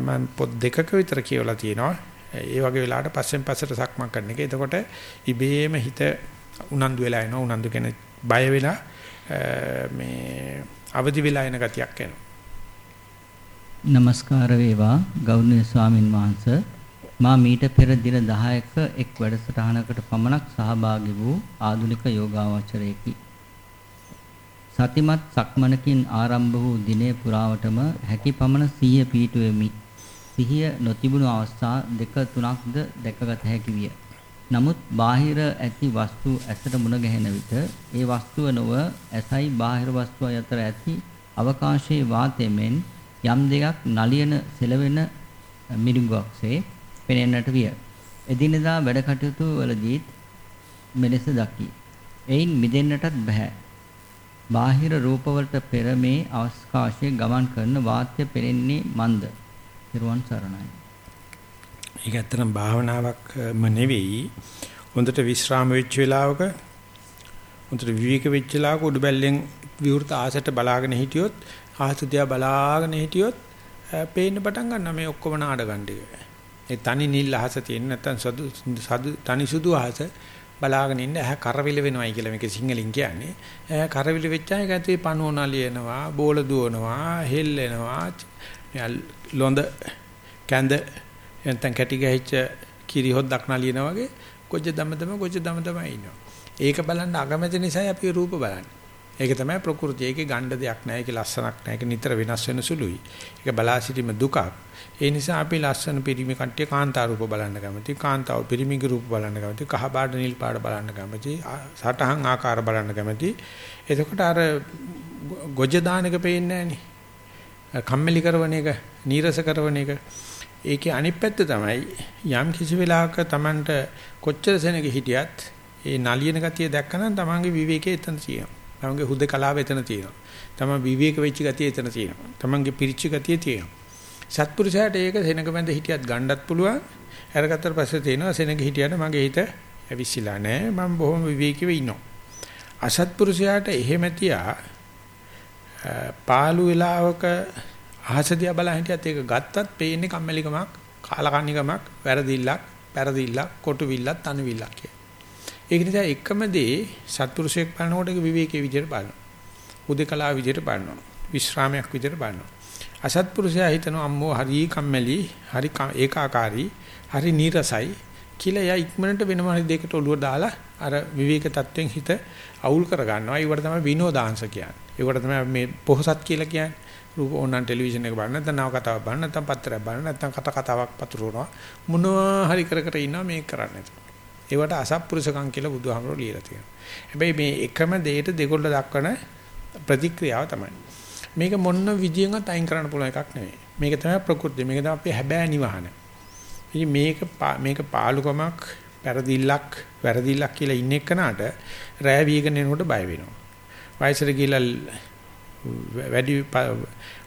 මම පොත් දෙකක විතර කියවලා තියෙනවා. ඒ වගේ වෙලාවට පස්සෙන් පස්සට සක්මන් කරන එක. එතකොට ඉබේම හිත උනන්දු වෙලා එනවා. උනන්දු කියන්නේ බය වෙලා මේ අවදි වෙලා එන ගතියක් එනවා. নমස්කාර වේවා ගෞරවනීය ස්වාමින් වහන්සේ. මා මීට පෙර දින 10ක එක් වැඩසටහනකට පමණක් සහභාගී වූ ආධුනික යෝගාවචරයෙකි. සතිමත් සක්මනකින් ආරම්භ වූ දිනේ පුරාවටම හැකි පමණ සිහිය පීඨුවෙමි. සිහිය නොතිබුණු අවස්ථා දෙක තුනක්ද දැකගත හැකි විය. නමුත් බාහිර ඇති වස්තු ඇසට මුණ ගැහෙන විට ඒ වස්තුව නොව ඇසයි බාහිර වස්තුව අතර ඇති අවකාශයේ වාතයෙන් යම් දෙයක් නලියන සෙලවෙන මිරිඟුවක්සේ පෙනෙන්නට විය. එදිනෙදා වැඩ කටයුතු වලදීත් මෙලෙස දකි. එයින් මිදෙන්නටත් බෑ. බාහිර රූපවලට පෙර මේ අවස්කාශයේ ගමන් කරන වාත්‍ය පෙනෙන්නේ මන්ද. ඊරුවන් සරණයි. ඒක ඇත්තටම භාවනාවක්ම නෙවෙයි. හොඳට විශ්‍රාම වෙච්ච වෙලාවක හොඳට විවේක වෙච්ච වෙලාවක උඩු බැල්ලෙන් විවෘත ආසයට බලාගෙන හිටියොත් ආසුදියා බලාගෙන හිටියොත් පේන්න පටන් ගන්නවා මේ ඔක්කොම නාඩගම් ටික. ඒ තනි නිල් අහස තියෙන නැත්නම් සදු සදු තනි සුදු අහස බලාගෙන ඉන්න ඇහ කරවිල වෙනවයි කියලා මේක සිංහලෙන් කියන්නේ. ඇහ කරවිල වෙච්චා ඒක ඇතුලේ පණෝනා ලියනවා, බෝල දුවනවා, හෙල්ලෙනවා, ලොඳ කැඳ නැත්නම් කැටි ගහිච්ච කිරි හොද්දක් නාලියනා වගේ කොච්ච දම දම කොච්ච දම දම ඉන්නවා. ඒක බලන්න අගමැති නිසා අපි රූප බලන්නේ. ඒක තමයි ප්‍රകൃතිය. ඒකේ ගණ්ඩ දෙයක් නැහැ. ඒකේ ලස්සනක් නැහැ. ඒක නිතර වෙනස් වෙන සුළුයි. ඒක බලා සිටීම දුකක්. ඒ නිසා අපි ලස්සන පිරිමි කට්ටිය කාන්තා රූප බලන්න කැමති. කාන්තාව පිරිමිගේ රූප බලන්න කැමති. කහ පාට නිල් පාට බලන්න කැමති. සටහන් ආකාර බලන්න කැමති. එතකොට අර ගොජ දාන එක පේන්නේ නැහැ කම්මැලි කරවන එක, නීරස කරවන එක. ඒකේ අනිත් පැත්ත තමයි යම් කිසි වෙලාවක Tamanට කොච්චර සෙනග හිටියත් ඒ නලියන ගතිය දැක්කනම් Tamanගේ විවේකයේ එතන තියෙනවා. තමන්ගේ හුදකලාව එතන තියෙනවා. තමන් විවේක වෙච්ච ගතිය එතන තියෙනවා. තමන්ගේ පිරිච්ච ගතිය තියෙනවා. සත්පුරුෂයාට ඒක සෙනඟ බඳ හිටියත් ගණ්ඩත් පුළුවන්. අරගත්තට පස්සේ තේනවා සෙනඟ හිටියට මගේ හිත ඇවිස්සලා නැහැ. මම බොහොම විවේකීව ඉන්නවා. අසත්පුරුෂයාට එහෙම තියා පාළු වෙලාවක අහසදියා බලා හිටියත් ඒක ගත්තත් පේන්නේ කම්මැලිකමක්, කාලකන්නිකමක්, වැරදිල්ලක්, පෙරදිල්ලක්, කොටුවිල්ලක්, තනවිල්ලක් කිය. ඒක නිසා එකම දේ සත්පුරුෂයෙක් බලනකොට ඒක විවේකයේ විදිහට බලනවා. උදේකලා විදිහට බලනවා. විශ්‍රාමයක් විදිහට බලනවා. අසත්පුරුෂයා හිතනවා අම්මෝ හරි කම්මැලි, හරි ඒකාකාරී, හරි නීරසයි කියලා එයා ඉක්මනට වෙනම හරි දෙයකට ඔළුව දාලා අර විවේක තත්වෙන් හිත අවුල් කර ගන්නවා. ඒවට තමයි විනෝදාංශ කියන්නේ. ඒකට තමයි මේ පොහසත් කියලා කියන්නේ. රූප ඕනනම් ටෙලිවිෂන් එක බලන්න නැත්නම් නව කතාවක් බලන්න නැත්නම් පත්තරයක් බලන්න නැත්නම් කට කතාවක් පතුරවනවා මොනවා හරි කර කර ඉන්නවා මේක කරන්නේ. ඒවට අසත්පුරුෂකම් කියලා බුදුහාමරෝ ලියලා තියෙනවා. හැබැයි මේ එකම දෙයට දෙකොල්ල දක්වන ප්‍රතික්‍රියාව තමයි. මේක මොන විදියෙන්වත් අයින් කරන්න පුළුවන් එකක් නෙවෙයි. මේක තමයි ප්‍රകൃතිය. මේක තමයි අපේ හැබෑ නිවහන. ඉතින් මේක මේක පාලුකමක්, පෙරදිල්ලක්, වැරදිල්ලක් කියලා ඉන්න එක්කනට රෑ වීගෙන එනකොට බය වෙනවා. වයසට ගිහිල්ලා වැඩි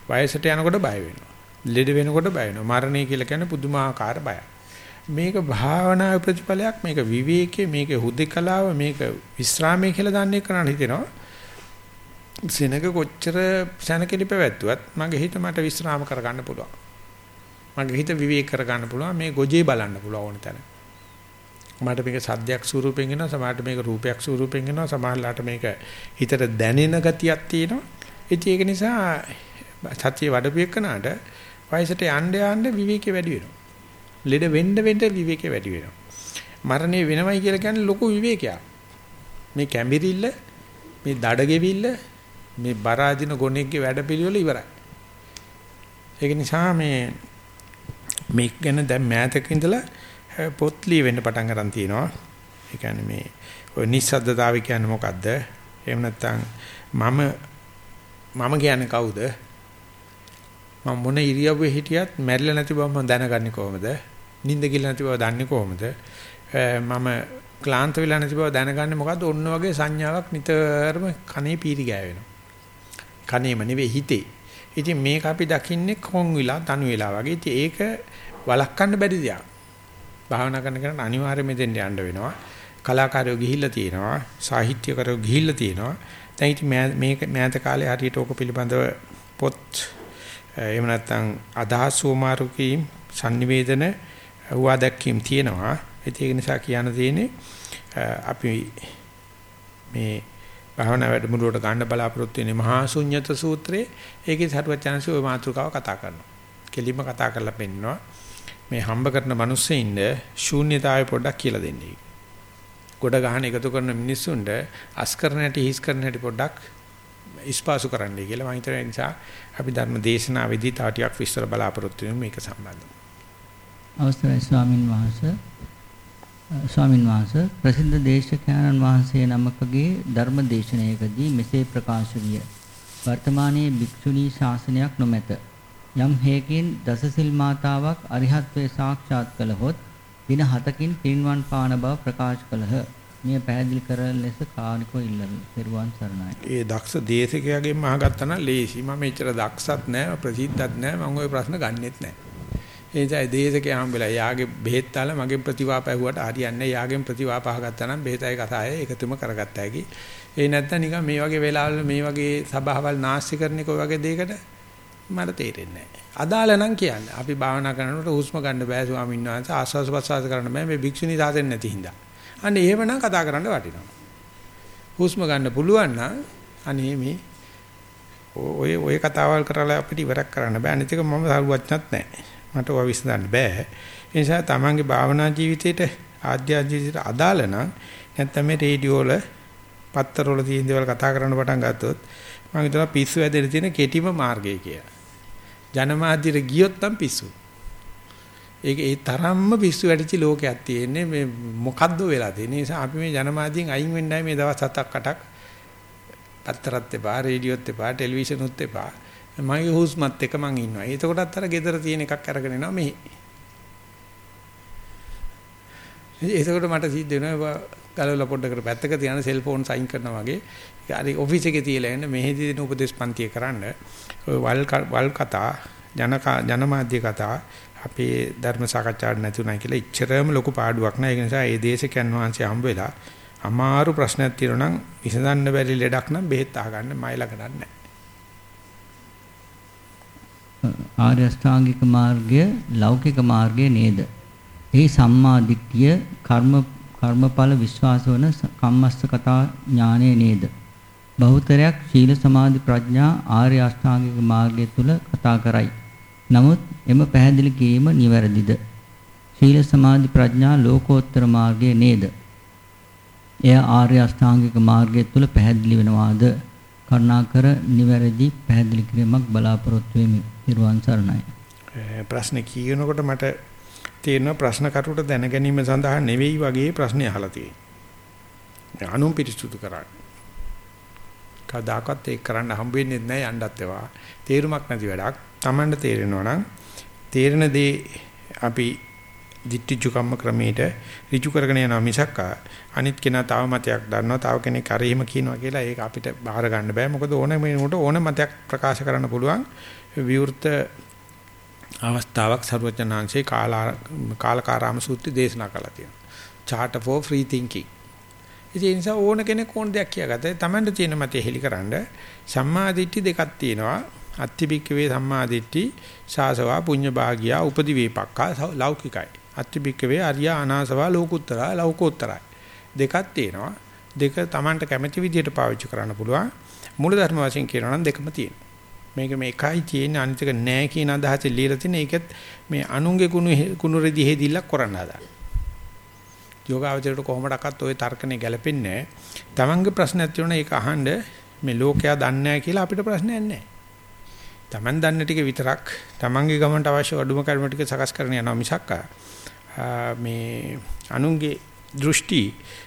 වයසට යනකොට බය වෙනවා. ලෙඩ වෙනකොට බය වෙනවා. මරණය කියලා කියන්නේ පුදුමාකාර බයක්. මේක භාවනා ප්‍රතිඵලයක් මේක විවේකයේ මේක හුදෙකලාව මේක විස්රාමයේ කියලා දන්නේ කරන්න හිතෙනවා සෙනග කොච්චර සැනකෙලි පැවැත්තුවත් මගේ හිත මට විස්රාම කරගන්න පුළුවන් මගේ හිත විවේක කරගන්න පුළුවන් මේ ගොජේ බලන්න පුළුවන් ඕන තැන මට මේක සද්දයක් ස්වරූපෙන් එනවා සමහරට මේක රූපයක් ස්වරූපෙන් එනවා සමහරලාට මේක හිතට දැනෙන ගතියක් තියෙනවා ඉතින් ඒක නිසා සත්‍ය වඩපියකනාට වයසට යන්න යන්න විවේකේ වැඩි වෙනවා ලෙඩ වෙන්න වෙන්න විවේකේ වැඩි වෙනවා. මරණය වෙනවයි කියලා කියන්නේ ලොකු විවේකයක්. මේ කැඹිරිල්ල, මේ දඩ ගෙවිල්ල, මේ බරාදින ගොනෙක්ගේ වැඩපිළිවෙල ඉවරයි. ඒක නිසා මේ මේක ගැන දැන් මෑතක ඉඳලා පොත් ලියවෙන්න පටන් ගන්න තියෙනවා. ඒ කියන්නේ මේ ඔය නිස්සද්දතාවය කියන්නේ මොකද්ද? එහෙම නැත්නම් මම මම කියන්නේ කවුද? මම මොන ඉරියව්වේ හිටියත් මැරිලා නැති බව මම දැනගන්නේ කොහොමද? නිින්ද කියලා නැති බව දන්නේ කොහොමද? මම ක්ලාන්ත වෙලා නැති බව දැනගන්නේ මොකද්ද? ඔන්න වගේ සංඥාවක් නිතරම කනේ පීරි ගෑවෙනවා. කනේම නෙවෙයි හිතේ. ඉතින් මේක අපි දකින්නේ කොන් විලා තනු වෙලා වගේ. ඉතින් ඒක වළක්වන්න බැරි දෙයක්. භාවනා කරන කෙනාට අනිවාර්යයෙන් මෙතෙන් යන්න වෙනවා. කලාකාරයෝ ගිහිල්ලා තියෙනවා. සාහිත්‍යකරයෝ ගිහිල්ලා තියෙනවා. දැන් ඉතින් මේක මෑත කාලේ හරියට ඕක පිළිබඳව පොත් එහෙම නැත්නම් අදහස් සෝමාරු කීම් sannivedana හුවා දැක්කීම් තියෙනවා. ඒක නිසා කියන්න තියෙන්නේ අපි මේ භාවනා වැඩමුළුවට ගන්න බලාපොරොත්තු වෙන්නේ මහා ශුන්්‍යත සූත්‍රයේ ඒකේ සරුවචනසි ওই මාතෘකාව කතා කරනවා. කෙලින්ම කතා කරලා පෙන්නනවා. මේ හම්බ කරන මිනිස්සෙින්ද ශූන්‍යතාවය පොඩ්ඩක් කියලා දෙන්නේ. ගොඩ ගහන එකතු කරන මිනිස්සුන්ට අස් කරන හැටි හිස් කරන හැටි පොඩ්ඩක් ඉස්පාසු කරන්නයි කියලා මම හිතන නිසා අපි ධර්ම දේශනාවේදී තා ටිකක් විස්තර බලාපොරොත්තු වෙමු මේක සම්බන්ධව. අවසරයි ස්වාමින් වහන්සේ ස්වාමින් වහන්සේ ප්‍රසිද්ධ දේශකයන්න් වහන්සේ නමකගේ ධර්ම දේශනාවකදී මෙසේ ප්‍රකාශ විය. වර්තමානයේ භික්ෂුණී ශාසනයක් නොමැත. යම් හේකින් දසසිල් මාතාවක් අරිහත්ත්වයේ සාක්ෂාත් කළහොත් දින 7කින් පින්වන් පාන බව ප්‍රකාශ කළහ. මේ පැහැදිලි කරන ලෙස කානිකෝ ඉල්ලමි. පෙරුවන් සරණයි. ඒ දක්ෂ දේශකයාගෙන් අහගත්තා නම් ලේසි. මම මෙච්චර දක්ෂත් නෑ, ප්‍රසිද්ධත් නෑ. මම ওই ප්‍රශ්න ගන්නෙත් නෑ. ඒ නිසා දේශකයා හම්බෙලා යාගේ බෙහෙත් තාල මගෙන් ප්‍රතිවාප ඇහුවට හරියන්නේ යාගෙන් ප්‍රතිවාප අහගත්තා නම් බෙහෙතයි කතාය එකතුම කරගත්ත හැකි. ඒ නැත්තම් නිකන් මේ වගේ වෙලාවල මේ වගේ සබාවල් නාස්ති කරන එක වගේ දෙයකට මට තේරෙන්නේ නැහැ. අදාළ නම් කියන්නේ අපි භාවනා කරනකොට හුස්ම ගන්න බෑ ස්වාමීන් වහන්සේ ආස්වාස් ප්‍රසවාස කරන්න බෑ මේ භික්ෂුණී සාදෙන්නේ නැති හින්දා. අන්න එහෙමනම් කතා කරන්න වටිනවා. හුස්ම ගන්න පුළුවන් නම් අනේ මේ ඔය ඔය කතාවල් කරලා අපිට ඉවරක් කරන්න බෑ. අනිත් එක මම සරුවච්චත් නැහැ. මට ඔය විසඳන්න බෑ. ඒ නිසා තමන්ගේ භාවනා ජීවිතේට ආධ්‍යාත්මික ජීවිතේට අදාළ නම් නැත්නම් මේ රේඩියෝ වල පත්තර වල තියෙන දේවල් කතා කරන්න පටන් ගත්තොත් මම හිතනවා පිස්සු ඇදෙන්න තියෙන කෙටිම මාර්ගය කියලා. ජනමාධ්‍යට ගියොත් නම් පිස්සු. ඒක ඒ තරම්ම පිස්සු වැඩිචි ලෝකයක් තියෙන්නේ මේ මොකද්ද වෙලා තියෙන්නේ. ඒ නිසා අපි මේ ජනමාධ්‍යෙන් අයින් වෙන්නයි මේ දවස් 7ක් 8ක් පත්තරත් එපා, රේඩියෝත් එපා, ටෙලිවිෂනුත් එපා. මගේ හුස්මත් එක මං ඉන්නවා. එතකොටත් අර gedara තියෙන එකක් අරගෙන එනවා මෙහි. එතකොට මට සිද්ධ වෙනවා ගලවලා පොඩ්ඩකට පැත්තක තියන සෙල්ෆෝන් සයින් කරනවා වගේ. හරි ඔෆිස් එකේ තියලා එන්න මෙහෙදි දෙන උපදේශ පන්තිය කරන්න. ඔය වල් වල් කතා ජන ජනමාධ්‍ය කතා අපේ ධර්ම සාකච්ඡාවට නැතුණයි කියලා ඉච්චරම ලොකු පාඩුවක් නෑ. ඒ නිසා ඒ දේශකයන් වහන්සේ හම්බ වෙලා අමාරු ප්‍රශ්නයක් තියෙනවා නම් විසඳන්න බැරි ලෙඩක් නම් බෙහෙත් අහගන්න මයි ළඟ නැහැ. ආර්ය අෂ්ටාංගික මාර්ගය ලෞකික මාර්ගය නේද? එහි සම්මා දිට්ඨිය කර්ම කර්මඵල විශ්වාස වන කම්මස්සකතා ඥානය නේද? බහුතරයක් ශීල සමාධි ප්‍රඥා ආර්ය අෂ්ටාංගික මාර්ගය තුල කතා කරයි. නමුත් එම පැහැදිලි කිරීම නිවැරදිද? ශීල සමාධි ප්‍රඥා ලෝකෝත්තර මාර්ගය නේද? එය ආර්ය අෂ්ටාංගික මාර්ගය තුල පැහැදිලි වෙනවාද? කරුණාකර නිවැරදි පැහැදිලි කිරීමක් බලාපොරොත්තු වෙමි. ත්‍රිවන් සරණයි. ප්‍රශ්න කියනකොට මට තේරෙනවා ප්‍රශ්න කරුට දැන ගැනීම සඳහා නෙවෙයි වගේ ප්‍රශ්නේ අහලා තියෙන්නේ. අනුන් පිරිසුදු කරන්නේ. කවදාකවත් ඒක කරන්න හම්බ වෙන්නේ නැහැ යන්නත් ඒවා. තේරුමක් නැති වැඩක්. Tamanට තේරෙනවා නම් තේරෙන දේ අපි දිට්ඨිජු කම්ම ක්‍රමයට ඍජු කරගෙන යනවා මිසක් අනිත් කෙනා තව මතයක් දන්නවා තව කෙනෙක් අර එහෙම කියනවා කියලා ඒක අපිට බාර ගන්න බෑ. මොකද ඕන මේකට ඕන මතයක් ප්‍රකාශ කරන්න පුළුවන්. විවෘත අවස්ථාවක් සරුවචනාංශේ කාලකාරාම සූත්‍රය දේශනා කළා තියෙනවා. Charter for free thinking. ඉතින් ඒ නිසා ඕන කෙනෙක් ඕන දෙයක් කියාගත්තා. තමන්ට තියෙන මතය හෙලිකරනද සම්මා දිට්ඨි දෙකක් තියෙනවා. අත්තිබික්කවේ සම්මා දිට්ඨි සාසවා පුඤ්ඤ භාගියා උපදි වේපක්කා ලෞකිකයි. අත්තිබික්කවේ අරියා අනාසවා ලෝකුත්තරා ලෞකෝත්තරයි දෙකක් තියෙනවා. දෙක Tamanට කැමැති විදිහට පාවිච්චි කරන්න පුළුවන්. මූල ධර්ම වශයෙන් කියනවා නම් දෙකම තියෙනවා. මේක මේ එකයි තියෙන අනිත් එක නෑ කියන අදහස ලියලා තියෙන ඒකත් මේ අනුන්ගේ කුණු කුණු රෙදි හේදිල්ලක් කරන්න හදා යෝගාවචරයට කොහොමඩක්වත් ওই තර්කනේ ගැලපෙන්නේ නෑ. Tamanගේ ප්‍රශ්නයක් තියෙනවා ඒක අහන්න. මේ ලෝකයා දන්නේ නැහැ කියලා අපිට ප්‍රශ්නයක් නැහැ Taman දන්න ටික විතරක් Tamanගේ ගමන්ට අවශ්‍ය අඩුම කර්ම ටික සකස් කරන්න යනවා මිසක් මේ අනුන්ගේ දෘෂ්ටි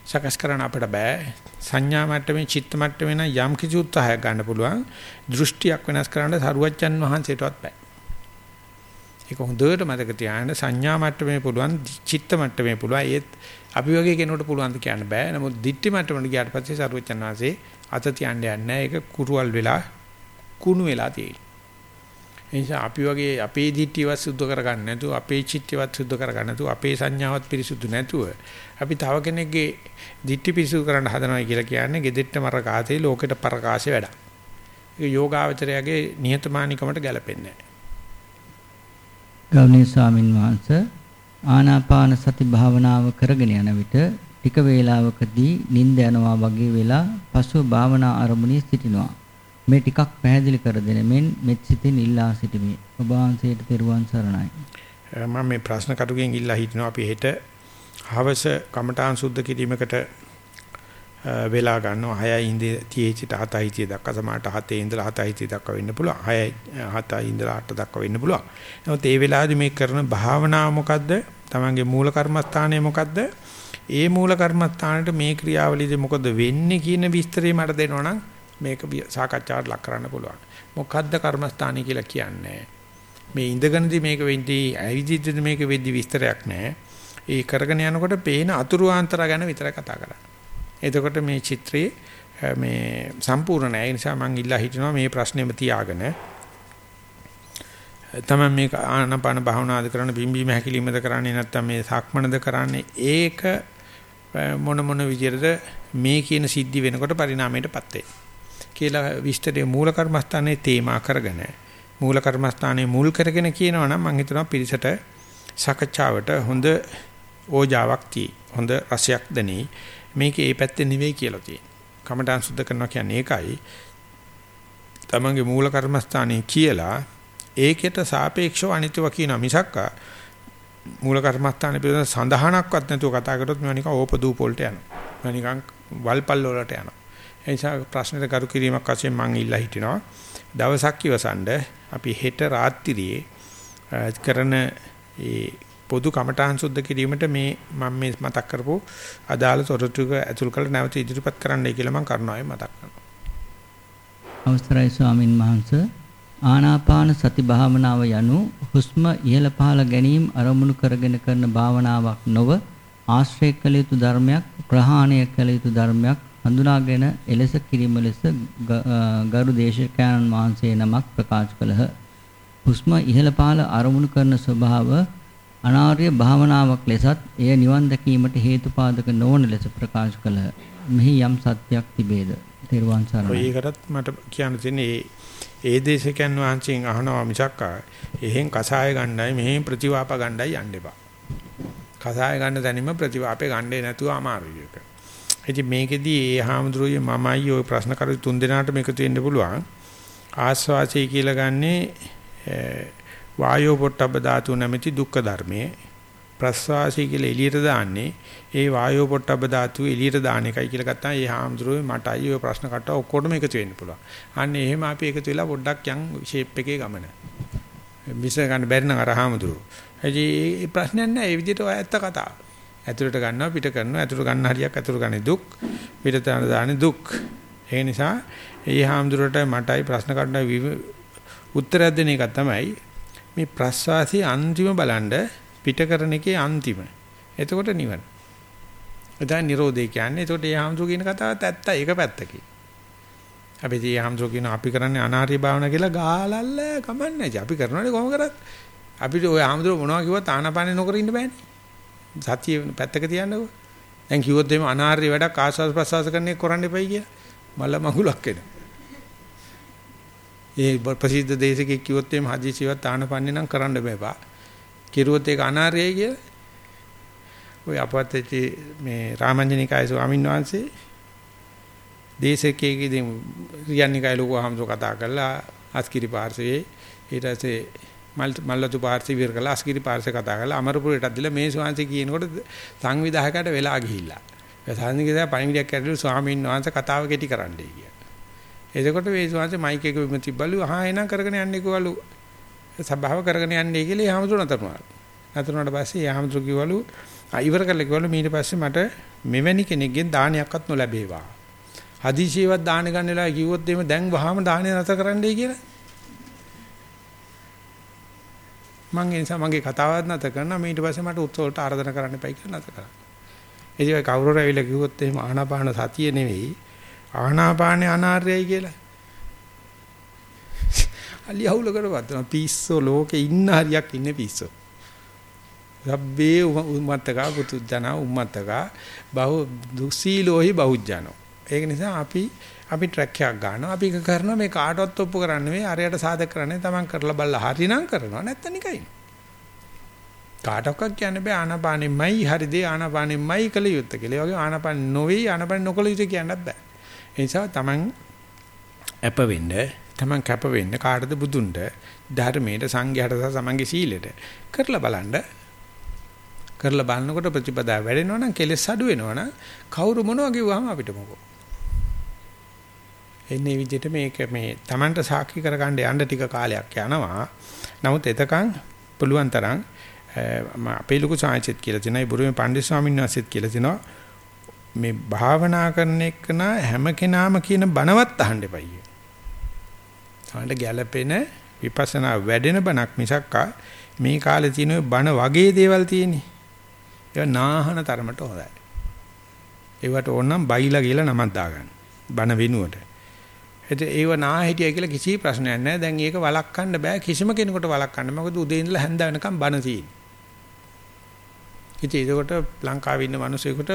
සකස් කරන්න අපිට බෑ. සංඥා මට්ටමේ චිත්ත මට්ටමේ නම් යම් කිසි උත්සාහයක් ගන්න පුළුවන්. දෘෂ්ටියක් වෙනස් කරන්න සරුවච්චන් වහන්සේටවත් බෑ. ඒක හොඳට මතක තියාගන්න. සංඥා මට්ටමේ පුළුවන් චිත්ත මට්ටමේ පුළුවන්. ඒත් අපි වගේ කෙනෙකුට පුළුවන් ද කියන්න බෑ. නමුත් දිට්ඨි මට්ටමට ගියාට පස්සේ සරුවච්චන් වහන්සේ අත තියන්න යන්නේ ඒක කුරුවල් වෙලා කුණු වෙලා තියෙනවා. ඒ නිසා අපි වගේ අපේ දිට්ඨියවත් සුද්ධ කරගන්න නැතුව අපේ චිත්තයවත් සුද්ධ කරගන්න නැතුව අපේ සංඥාවත් පිරිසුදු නැතුව අපි තව කෙනෙක්ගේ දිට්ඨි පිරිසුදු කරන්න හදනවා කියලා කියන්නේ gedetta මර කාතේ ලෝකෙට පරකාශය වැඩක්. ඒක යෝගාවචරයගේ නිහතමානිකමට ගැලපෙන්නේ නැහැ. ගෞණීය ස්වාමින් වහන්සේ ආනාපාන සති භාවනාව කරගෙන යන විට ටික වේලාවකදී නිින්ද යනවා වගේ වෙලා පසුව භාවනා ආරමුණේ සිටිනවා. මේ ටිකක් පැහැදිලි කර දෙන මෙන් මෙත් සිතින් ඉල්ලා සිටිමි. ඔබ වහන්සේට තෙරුවන් සරණයි. මම මේ ප්‍රශ්න කටුගෙන් ඉල්ලා හිටිනවා. අපි හෙට හවස කමඨාන් සුද්ධ කිරීමකට වෙලා ගන්නවා. 6 ඉඳ 30 සිට 7 30 දක්වා සමහරට 7 ඉඳලා 7 30 දක්වා වෙන්න පුළුවන්. 6 7 ඉඳලා 8 දක්වා වෙන්න පුළුවන්. නමුත් ඒ වෙලාවේදී මේ කරන භාවනාව මොකද්ද? තමන්ගේ මූල කර්මස්ථානය මොකද්ද? ඒ මූල කර්මස්ථානෙට මේ ක්‍රියාවලියදී මොකද වෙන්නේ කියන විස්තරය මට දෙනවනම් මේක සාකච්ඡාවට ලක් කරන්න පුළුවන්. මොකද්ද කර්මස්ථානයි කියලා කියන්නේ? මේ ඉඳගෙනදී මේක වෙද්දී ඇවිදිද්දී මේක වෙද්දී විස්තරයක් නැහැ. ඒ කරගෙන යනකොට පේන අතුරු ආන්තර ගැන විතර කතා කරන්නේ. එතකොට මේ චිත්‍රයේ මේ සම්පූර්ණ නැහැ. ඒ නිසා මම ඉල්ලා හිටිනවා මේ ප්‍රශ්නේම තියාගෙන තමයි මේක ආනපාන භාවනාද කරන්න බිම්බීම හැකිලිමද කරන්නේ නැත්නම් මේ සක්මනද කරන්නේ ඒක මොන මොන විදිහටද මේ කියන සිද්ධි වෙනකොට පරිණාමයටපත් වෙන්නේ කියලා විස්තරයේ මූල කර්මස්ථානයේ තේමා කරගෙන මූල කර්මස්ථානයේ මුල් කරගෙන කියනවා නම් මම හිතනවා පිරිසට සකච්ඡාවට හොඳ ඕජාවක් tie හොඳ රසයක් දෙනී මේකේ ඒ පැත්තේ නෙවෙයි කියලා තියෙනවා. කමඨාන් සුද්ධ කරනවා කියන්නේ ඒකයි. තමන්ගේ මූල කර්මස්ථානයේ කියලා ඒකයට සාපේක්ෂව අනිත්‍යව කියන මිසක්ක මූල කර්මස්ථානයේ පිළිබඳ සඳහනක්වත් නැතුව කතා කරොත් මේවා නිකන් ඕපදූප වලට යනවා. මේවා නිකන් වල්පල් වලට යනවා. ඒ නිසා ප්‍රශ්නෙට කරු කිරීමක් වශයෙන් මම ඉල්ලා හිටිනවා. දවසක් ඉවසන්ඩ අපි හෙට රාත්‍රියේ කරන ඒ පොදු කමඨාන් සුද්ධ කිරීමට මේ මම මේ මතක් කරපු අදාළ තොරතුරු ඇතුල් කරලා නැවත ඉදිරිපත් කරන්නයි කියලා මම කරනවායි මතක් කරනවා. අවසරයි ස්වාමින් වහන්සේ ආනාපාන සති භාවනාව යනු හුස්ම ඉහළ පහළ ගැනීම අරමුණු කරගෙන කරන භාවනාවක් නොව ආශ්‍රය කළ යුතු ධර්මයක් ප්‍රහාණය කළ යුතු ධර්මයක් හඳුනාගෙන එලෙස කිරීම ලෙස ගරු දේශකයන්න් වහන්සේ නමක් ප්‍රකාශ කළහ. හුස්ම ඉහළ පහළ අරමුණු කරන ස්වභාව අනාර්ය භාවනාවක් ලෙසත් එය නිවන් දැකීමට හේතුපාදක නොවන ලෙස ප්‍රකාශ කළහ. මෙහි යම් සත්‍යයක් තිබේද? තෙරුවන් සරණයි. ඒකටත් මට කියන්න තියෙන්නේ ඒ දේශකයන් වහන්සේගෙන් අහනවා මිසක් එහෙන් කසාය ගණ්ඩායි මෙහෙන් ප්‍රතිවාප ගණ්ඩායි යන්න එපා. කසාය ගන්න තැනින්ම ප්‍රතිවාපේ ගණ්ඩේ නැතුව අමාරුයි ඒක. ඉතින් මේකෙදී ඒ හාමුදුරුවෝ මමයි ওই ප්‍රශ්න කරු තුන් දෙනාටම එකතු වෙන්න පුළුවන්. ආස්වාසය කියලා ගන්නේ වායෝ පොට්ටබ්බ ධාතු නැමැති දුක්ඛ ධර්මයේ. ප්‍රස්වාසී කියලා එළියට දාන්නේ ඒ වායෝ පොට්ටබ්බ ධාතුව එළියට දාන එකයි කියලා ගත්තා. ඒ හාමුදුරුවෝ මටයි ඔය ප්‍රශ්න කට්ට ඔක්කොටම එකතු වෙන්න පුළුවන්. අන්න එහෙම අපි එකතු වෙලා පොඩ්ඩක් යන් ෂේප් එකේ ගමන. මිස ගන්න බැරි නම් අර හාමුදුරුවෝ. ඒ ප්‍රශ්නයක් නැහැ. ඒ විදිහට ඔය ඇත්ත කතාව. ඇතුළට ගන්නවා පිට කරනවා. ඇතුළට ගන්න හරියක් ඇතුළට ගන්නේ දුක්. පිට දාන්නේ දුක්. ඒ නිසා ඒ හාමුදුරුවන්ට මටයි ප්‍රශ්න කට්ට උත්තරයක් දෙන එක තමයි මේ ප්‍රස්වාසී අන්තිම බලන්න පිට කරන එකේ අන්තිම. එතකොට නිවන. එතන නිරෝධය කියන්නේ. එතකොට ඒ හාමුදුරු කියන කතාවත් ඇත්ත ඒක පැත්තකින්. අපි tie හාමුදුරු කියන අපි කරන්නේ අනාර්ය භාවනා කියලා ගාලල්ල කමන්නේ. අපි කරනවානේ කොහොම කරත්. අපිට ওই හාමුදුරු මොනවා කිව්වත් ආනාපානෙ නොකර ඉන්න බෑනේ. සතිය පැත්තක තියන්නකෝ. දැන් කිව්වොත් එimhe අනාර්ය වැඩක් ආස්වාද ප්‍රසවාස කරන්නේ කරන්න එපයි කියලා. මල මඟුලක් එනවා. ඒ ප්‍රසිද්ධ දේශකෙක් කිව්වොත් එimhe හදිසියවත් ආනපන්නේ නම් කරන්න බෑපා. කිරුවොත් ඒක අනාර්යයි කියලා. ওই අපවත් මේ රාමඤ්ඤනිකාය ස්වාමීන් වහන්සේ දේශකයේ ඉතින් රියන්නිකයි ලොකු අහම්සෝ කතා කරලා අස්කිරි පාර්ශවයේ ඊට පස්සේ මල්ලතු පාර්ශව විර කළා අස්කිරි පාර්ශව කතා කරලා අමරපුරයටත් දීලා මේ ස්වාමීන් කියනකොට සංවිධායකයට වෙලා ගිහිල්ලා. ඒ සංවිධායකයා පණිවිඩයක් ඇරලා ස්වාමීන් වහන්සේ කතාව කෙටි කරන්නයි කියලා. එතකොට මේ ස්වාමීන් මයික් එක බිම තිබ්බලු අහා එනම් කරගෙන යන්නේ කිව්වලු සබාව කරගෙන යන්නේ කියලා යාමතුරු නතරුණා. නතරුණාට පස්සේ යාමතුරු කිව්වලු ඉවර කරලා කිව්වලු ඊට පස්සේ මට මෙවැනි කෙනෙක්ගෙන් දානයක්වත් නොලැබේවා. හදිසියවත් දාන ගන්න වෙලාව කිව්වොත් එහෙම දැන් වහාම දානේ නැතර කරන්නයි කියලා. මම ඒ නිසා මගේ කතාවත් නැතර කරනවා ඊට පස්සේ මට උත්සවයට ආරාධනා කරන්න එපයි කියලා නැතර කරා. ඒ කිය කවුරුර ඇවිල්ලා කිව්වොත් එහෙම ආනාපාන සතිය නෙවෙයි ආනාපානේ අනාර්යයි කියලා. අලි අවුලකටවත් වෙනවා පිස්සෝ ලෝකේ ඉන්න හරියක් ඉන්නේ පිස්සෝ. රබ්බේ උම්මත්තක පුතුජන උම්මත්තක බහු දුසීලෝහි බහුජනෝ. ඒක නිසා අපි අපි ට්‍රැක් එකක් ගන්නවා අපි එක කරනවා මේ කාටවත් ඔප්පු කරන්නේ මේ අරයට සාධක කරන්නේ තමන් කරලා බලලා හරිනම් කරනවා නැත්නම් නිකයි. කාටවත් කියන්න බෑ ආනාපානෙමයි හරිද ආනාපානෙමයි කළ යුත්තේ කියලා. ඒ වගේ ආනාපාන නොවේ ආනාපාන නොකළ යුත්තේ කියන්නත් බෑ. ඒ නිසා තමන් අප වෙන්න තමන් කැප වෙන්න කාටද බුදුන්ට ධර්මයට සංඝයාට සහ සමන්ගේ සීලෙට කරලා බලන්න කරලා බලනකොට ප්‍රතිපදාව වැඩෙනවා නම් කෙලෙස් අඩු වෙනවා නම් කවුරු මොනවා කිව්වම අපිට මොකෝ එන්නේ විදිහට මේක මේ Tamanට සාක්ෂි කරගන්න යන්න ටික කාලයක් යනවා නමුත් එතකන් පුළුවන් තරම් අපේ ලොකු සාංශෙත් කියලා තියෙනවා ඒ බුරුමේ පණ්ඩිත ස්වාමීන් වහන්සේත් කියලා තියෙනවා මේ භාවනා කරන එක හැම කෙනාම කියන බණවත් අහන්න එපයි තමන්ට ගැළපෙන විපස්සනා වැඩෙන බණක් මිසක්කා මේ කාලේ තියෙන බණ වගේ දේවල් තියෙන්නේ. ඒවා නාහන තරමට හොඳයි. ඒවට ඕනනම් බයිලා කියලා නමක් දාගන්න. බණ වෙනුවට. ඒත් ඒව නා හිටියයි කියලා කිසි ප්‍රශ්නයක් නැහැ. දැන් ඒක වළක්වන්න බෑ කිසිම කෙනෙකුට වළක්වන්න. මොකද උදේ ඉඳලා හැන්ද වෙනකම් බණ තියෙන්නේ. ඉතින් ඒකට ලංකාවේ ඉන්න මිනිස්සුෙකුට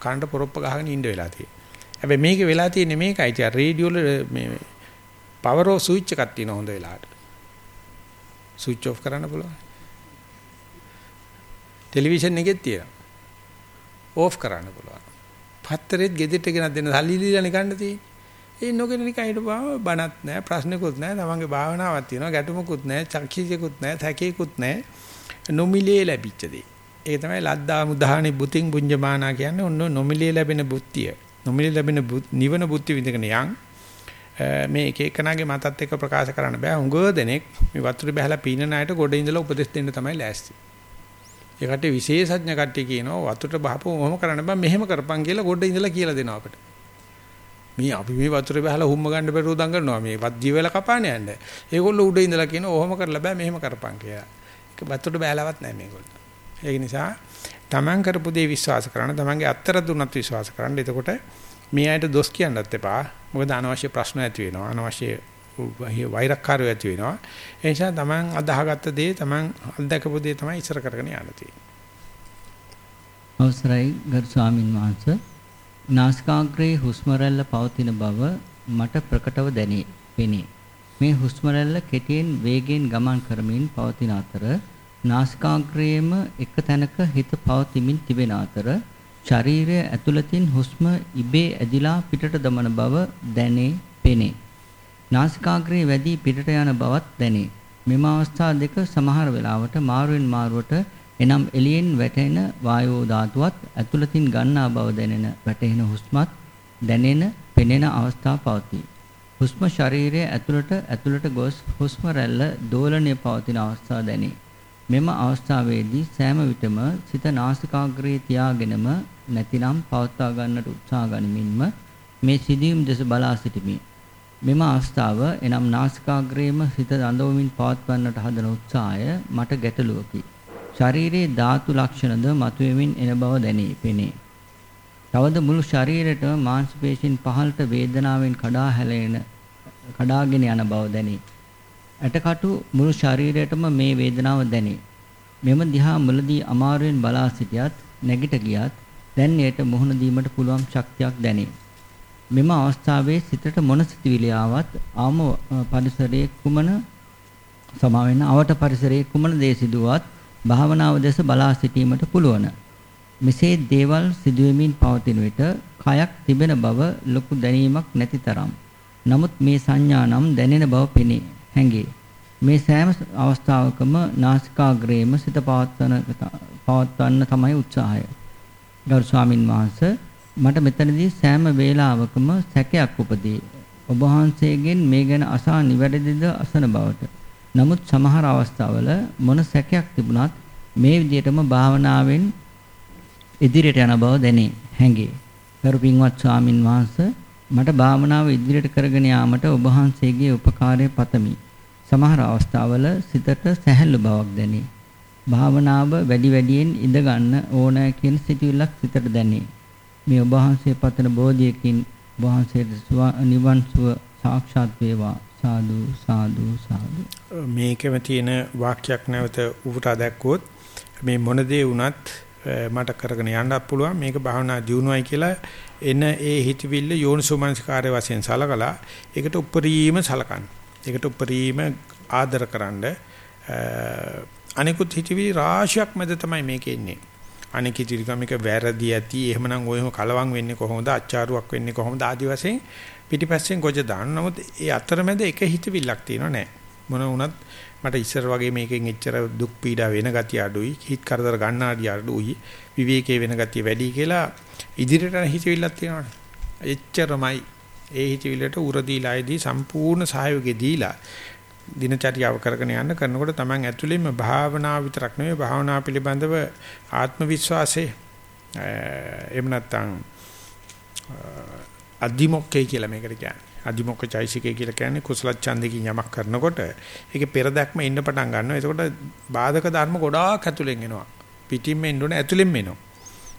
කනට පොරොප්ප ගහගෙන ඉන්න වෙලා තියෙනවා. හැබැයි මේක වෙලා තියෙන්නේ මේකයි. ඉතින් රේඩියෝ වල මේ පවර් ඕෆ් ස්විච් එකක් තියෙන හොඳ වෙලාවට. ස්විච් ඔෆ් කරන්න පුළුවන්. ටෙලිවිෂන් එකෙත් තියෙනවා. ඕෆ් කරන්න පුළුවන්. පත්තරෙත් ගෙදරට ගෙනත් දෙන්න සල්ලි දීලා නිකන්න තියෙන්නේ. ඒ නොගෙන නිකන් හිටපුවාම බණක් නැහැ ප්‍රශ්නකුත් නැහැ තමන්ගේ භාවනාවක් තියෙනවා ගැටුමකුත් නැහැ චක්ෂිසකුත් නැහැ තැකේකුත් නැහැ නොමිලේ ලැබිච්ච දේ. ඒක තමයි ලද්දා මුදාහනේ බුතින් පුඤ්ජමානා කියන්නේ ඔන්න නොමිලේ ලැබෙන බුද්ධිය. නොමිලේ ලැබෙන නිවන බුද්ධි විඳගෙන යන් මේ එක එකනාගේ මතත් එක්ක ප්‍රකාශ කරන්න බෑ. හුඟ දෙනෙක් මේ වතුරේ බහලා පීනන අයට ගොඩ ඉඳලා උපදෙස් දෙන්න තමයි ලෑස්ති. ඒකට විශේෂඥ කට්ටිය කියනවා වතුරට බහපුවම මොහොම කරන්න බෑ මෙහෙම කරපන් කියලා ගොඩ ඉඳලා කියලා දෙනවා අපිට. මේ අපි මේ වතුරේ බහලා හුම්ම ගන්න බැරුව දඟලනවා මේ වද්දිය වෙලා කපාන යන්න. ඒගොල්ලෝ උඩ ඉඳලා කියනවා ඔහොම කරලා බෑ මෙහෙම කරපන් කියලා. ඒක වතුරට බෑලවත් නැහැ මේගොල්ලෝ. ඒක නිසා Taman කරපු දේ විශ්වාස කරන්න, Tamanගේ අත්තර දුන්නත් විශ්වාස කරන්න. එතකොට මේ අයට දොස් කියන්නත් එපා. මොකද අනවශ්‍ය ප්‍රශ්න ඇති වෙනවා. අනවශ්‍ය වෛරක්කාරය ඇති වෙනවා. ඒ නිසා Taman අදාහගත්ත දේ Taman අත්දකපු දේ තමයි ඉස්සර කරගෙන යන්න තියෙන්නේ. අවසරයි ගරු ස්වාමින් වහන්සේ නාසිකාග්‍රේ හුස්ම රැල්ල පවතින බව මට ප්‍රකටව දැනේ. පෙනේ. මේ හුස්ම රැල්ල කෙටියෙන් වේගයෙන් ගමන් කරමින් පවතින අතර නාසිකාග්‍රයේම එක තැනක හිත පවතිමින් තිබෙන අතර ශරීරය ඇතුළතින් හුස්ම ඉබේ ඇදිලා පිටට දමන බව දැනේ පෙනේ. නාසිකාග්‍රේ වැඩි පිටට යන බවත් දැනේ. මෙම අවස්ථා දෙක සමහර වෙලාවට මාරුවෙන් මාරුවට එනම් එළියෙන් වැටෙන වායෝ ධාතුවත් ඇතුළතින් ගන්නා බව දැනෙන වැටෙන හුස්මත් දැනෙන පෙනෙන අවස්ථා පවතී. හුස්ම ශරීරයේ ඇතුළට ඇතුළට ගොස් හුස්ම රැල්ල දෝලණය පවතින අවස්ථා දැනේ. මෙම අවස්ථාවේදී සෑම විටම සිත නාසිකාග්‍රයේ තියාගෙනම නැතිනම් පවත්වා ගන්නට උත්සාහ ගනිමින්ම මේ සිදුවීම් දෙස බලා සිටිමි. මෙම අවස්ථාව එනම් නාසිකාග්‍රයේම සිත දඬවමින් පවත්වන්නට හදන උත්සාහය මට ගැටලුවකි. ශරීරයේ ධාතු ලක්ෂණද මතුවෙමින් එන බව දැනේ පෙනේ. තවද මුළු ශරීරයටම මාංශ පේශීන් පහළට වේදනාවෙන් කඩා හැලෙන කඩාගෙන යන බව දැනේ. ඇටකටු මුළු ශරීරයටම මේ වේදනාව දැනේ. මෙම දිහා මුලදී අමාරුවෙන් බලා සිටියත් නැගිට ගියත් දැන් එයට මුහුණ දීමට පුළුවන් ශක්තියක් දැනේ. මෙම අවස්ථාවේ සිතට මොන සිතුවිලි ආවත් ආම පරිසරයේ කුමන සමාවෙන්න අවට පරිසරයේ කුමන දේ සිදුවත් භාවනාව දෙස බලා සිටීමට පුළුවන්. මෙසේ දේවල් සිදුවෙමින් පවතින විට කයක් තිබෙන බව ලොකු දැනීමක් නැති තරම්. නමුත් මේ සංඥා නම් දැනෙන බව පෙනේ. හැඟේ. මේ සෑම අවස්ථාවකම නාසිකාග්‍රේම සිත පවත්වන පවත්වන්න තමයි උත්සාහය. ගරු ස්වාමින් වහන්සේ මට මෙතනදී සෑම වේලාවකම සැකයක් උපදී. ඔබ වහන්සේගෙන් මේ ගැන අසා නිවැරදිද අසන බවට. නමුත් සමහර අවස්ථාවල මොන සැකයක් තිබුණත් මේ විදිහටම භාවනාවෙන් ඉදිරියට යන බව දැනේ. හැඟේ. ගරු පින්වත් ස්වාමින් වහන්සේ මට භාවනාව ඉදිරියට කරගෙන යාමට ඔබ වහන්සේගේ උපකාරය පතමි. සමහර අවස්ථාවල සිතට සැහැල්ලු බවක් දැනේ. භාවනාව වැඩි වැඩියෙන් ඉඳ ගන්න ඕන කියන සිතුවිල්ලක් සිතට දැනේ. මේ ඔබ වහන්සේ පතන බෝධියකින් ඔබ වහන්සේට නිවන් සුව සාක්ෂාත් වේවා සාදු සාදු සාදු. මේකෙම තියෙන වාක්‍යයක් නැවත උපුටා දැක්කොත් මේ මොන දේ වුණත් මට කරගෙන යන්නත් පුළුවන්. මේක භාවනා දියුණුවයි කියලා එන ඒ හිතවිල්ල යෝනිසෝමනස්කාරය වශයෙන් සලකලා ඒකට උපරිම සලකන්න. ඒකට උපරිම ආදරකරනද අනිකුත් හිතවිලි රාශියක් මැද තමයි මේක ඉන්නේ. අනික ඉතිරිකමික වැරදි ඇති එහෙමනම් ඔයම කලවම් වෙන්නේ කොහොමද? අච්චාරුවක් වෙන්නේ කොහොමද? ආදි වශයෙන් පිටිපස්සෙන් ගොජ දාන්න. නමුත් ඒ අතරමැද එක හිතවිල්ලක් තියෙනව නෑ. මොන වුණත් මට ඉස්සර වගේ මේකෙන් එච්චර දුක් පීඩා වෙන ගතිය අඩුයි. හිත කරදර ගන්න ආඩිය අඩුයි. විවේකයේ වෙන ගතිය වැඩි කියලා ඉදිරියට යන හිතවිල්ලක් තියෙනවනේ. එච්චරමයි ඒ හිතවිල්ලට උර දීලායේදී සම්පූර්ණ සහයෝගය දීලා දිනචරියාව කරගෙන යන්න කරනකොට Taman ඇතුළෙම භාවනාව විතරක් නෙවෙයි භාවනා පිළිබඳව ආත්ම විශ්වාසය එහෙම නැත්නම් අදිමොක්කේ කියලා මේකට කියන්නේ. අදිමොක්ක චෛසිකේ කියලා කියන්නේ කුසල ඡන්දකින් යමක් කරනකොට ඒකේ පෙරදක්ම ඉන්න පටන් ගන්නවා. එතකොට බාධක ධර්ම ගොඩාක් ඇතුලෙන් එනවා. පිටින්ම එන්න ඕනේ ඇතුලෙන්ම එනවා.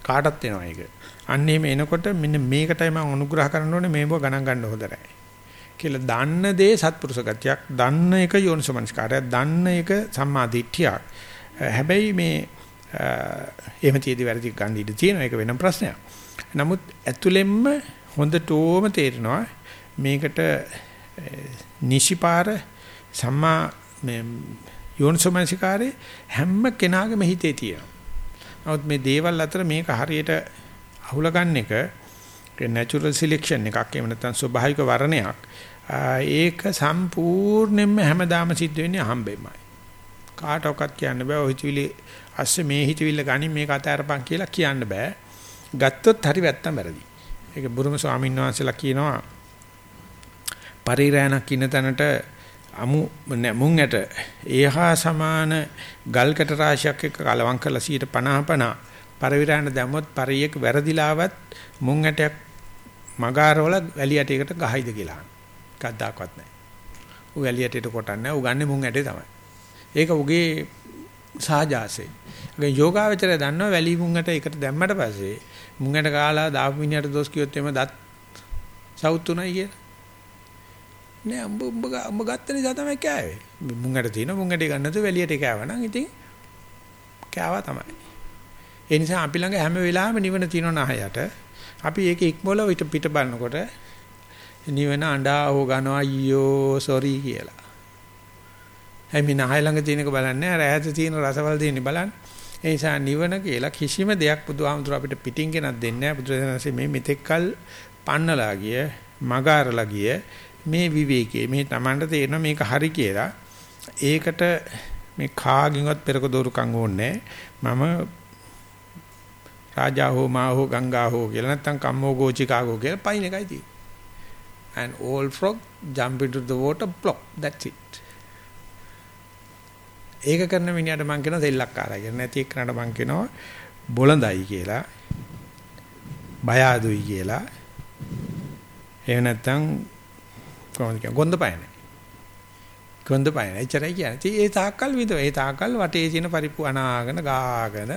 කාටත් එනවා ඒක. අන්න එහෙම එනකොට මෙන්න මේකටයි මම අනුග්‍රහ කරන්න ඕනේ මේව ගණන් ගන්න හොඳ නැහැ. කියලා දන්න දේ සත්පුරුෂ ගතියක්, දන්න එක යෝනිසමනස්කාරයක්, දන්න එක සම්මා දිට්ඨියක්. හැබැයි මේ එහෙම තියදී වැරදි ගන්න ඉඩ තියෙනවා ඒක වෙනම ප්‍රශ්නයක්. නමුත් ඇතුළෙන්ම හොඳටම තේරෙනවා. මේකට නිෂිපාර සම්මා මේ යෝනිසමනස්කාරේ හැම කෙනාගේම හිතේ තියෙනවා. නමුත් මේ දේවල් අතර මේක හරියට අහුල ගන්න එක natural selection එකක් එහෙම නැත්නම් ස්වභාවික වර්ණයක් ඒක සම්පූර්ණයෙන්ම හැමදාම සිද්ධ වෙන්නේ හම්බෙමයි කාටවත් කියන්න බෑ ඔය හිතවිලි අස්සේ මේ හිතවිල්ල ගනින් මේක අතහැරපන් කියලා කියන්න බෑ. ගත්තොත් හරි වැත්තම් වැරදි ඒක බුරුම ස්වාමීන් වහන්සේලා කියනවා පරිරාණක් ඉන්න තැනට අමු මුං ඇට ඒහා සමාන ගල්කට රාශියක් එක්ක කලවම් කරලා 50 50 පරිවිරාණ දැම්මොත් පරියෙක් වැරදිලාවත් මුං ඇටයක් මගාරවල වැලි ඇටයකට ගහයිද කියලා අහන. කද්දාකවත් නැහැ. ඌ වැලි ඇටයට කොටන්නේ ඌ ගන්නේ මුං ඇටේ තමයි. ඒක උගේ සාජාසෙ. ඒ යෝගාවචරය දන්නවා වැලි මුං ඇට එකට දැම්මට පස්සේ මුං ඇට කාලා දාපු මිනිහට දොස් කිව්වොත් එimhe දත් සවුතුණයි කියලා. නෑ උඹ උඹ උඹ ගත්ත නිසා තමයි කෑවේ. මුං ඇට තියෙන මුං ඇටේ ගන්නතු වැලියට කෑවනම් ඉතින් කෑවා තමයි. ඒ නිසා අපි ළඟ හැම වෙලාවෙම නිවන තියෙන නහයට අපි ඒක ඉක්මවල පිට පිට බලනකොට නිවන අඬා හො ගනවා අයියෝ සෝරි කියලා. හැමි නහය ළඟ තියෙනක බලන්නේ අර ඈත තියෙන රසවල දෙන්නේ බලන්න. ඒ නිසා නිවන කියලා කිසිම දෙයක් බුදුහාමුදුර අපිට පිටින් ගෙනත් දෙන්නේ නැහැ. බුදුරජාණන්සේ මේ මෙතෙක්කල් පන්නලා ගිය, මගාරලා ගිය මේ විවේකයේ මේ Tamanට තේරෙන මේක හරි කියලා ඒකට මේ කාගින්වත් පෙරක දෝරුකම් ඕනේ මම රාජා හෝ මා හෝ ගංගා හෝ කියලා නැත්නම් කම්මෝ ගෝචිකාගෝ කියලා පයින් එකයි තියෙන්නේ. and all frog jump into the water plop that's it. ඒක කරන මිනිහට මං කියනවා සෙල්ලක්කාරයි කියලා. නැති එක්කනට මං කියනවා බොළඳයි කියලා. බය අඩුයි කියලා. එහෙම නැත්නම් කොහොමද කියන්නේ ගොන්දපයනේ. ගොන්දපයනේ. එච්චරයි කියන්නේ. ඒ තාක්කල් විතර ඒ තාක්කල් වටේ තියෙන පරිප්පු අනාගෙන ගාගෙන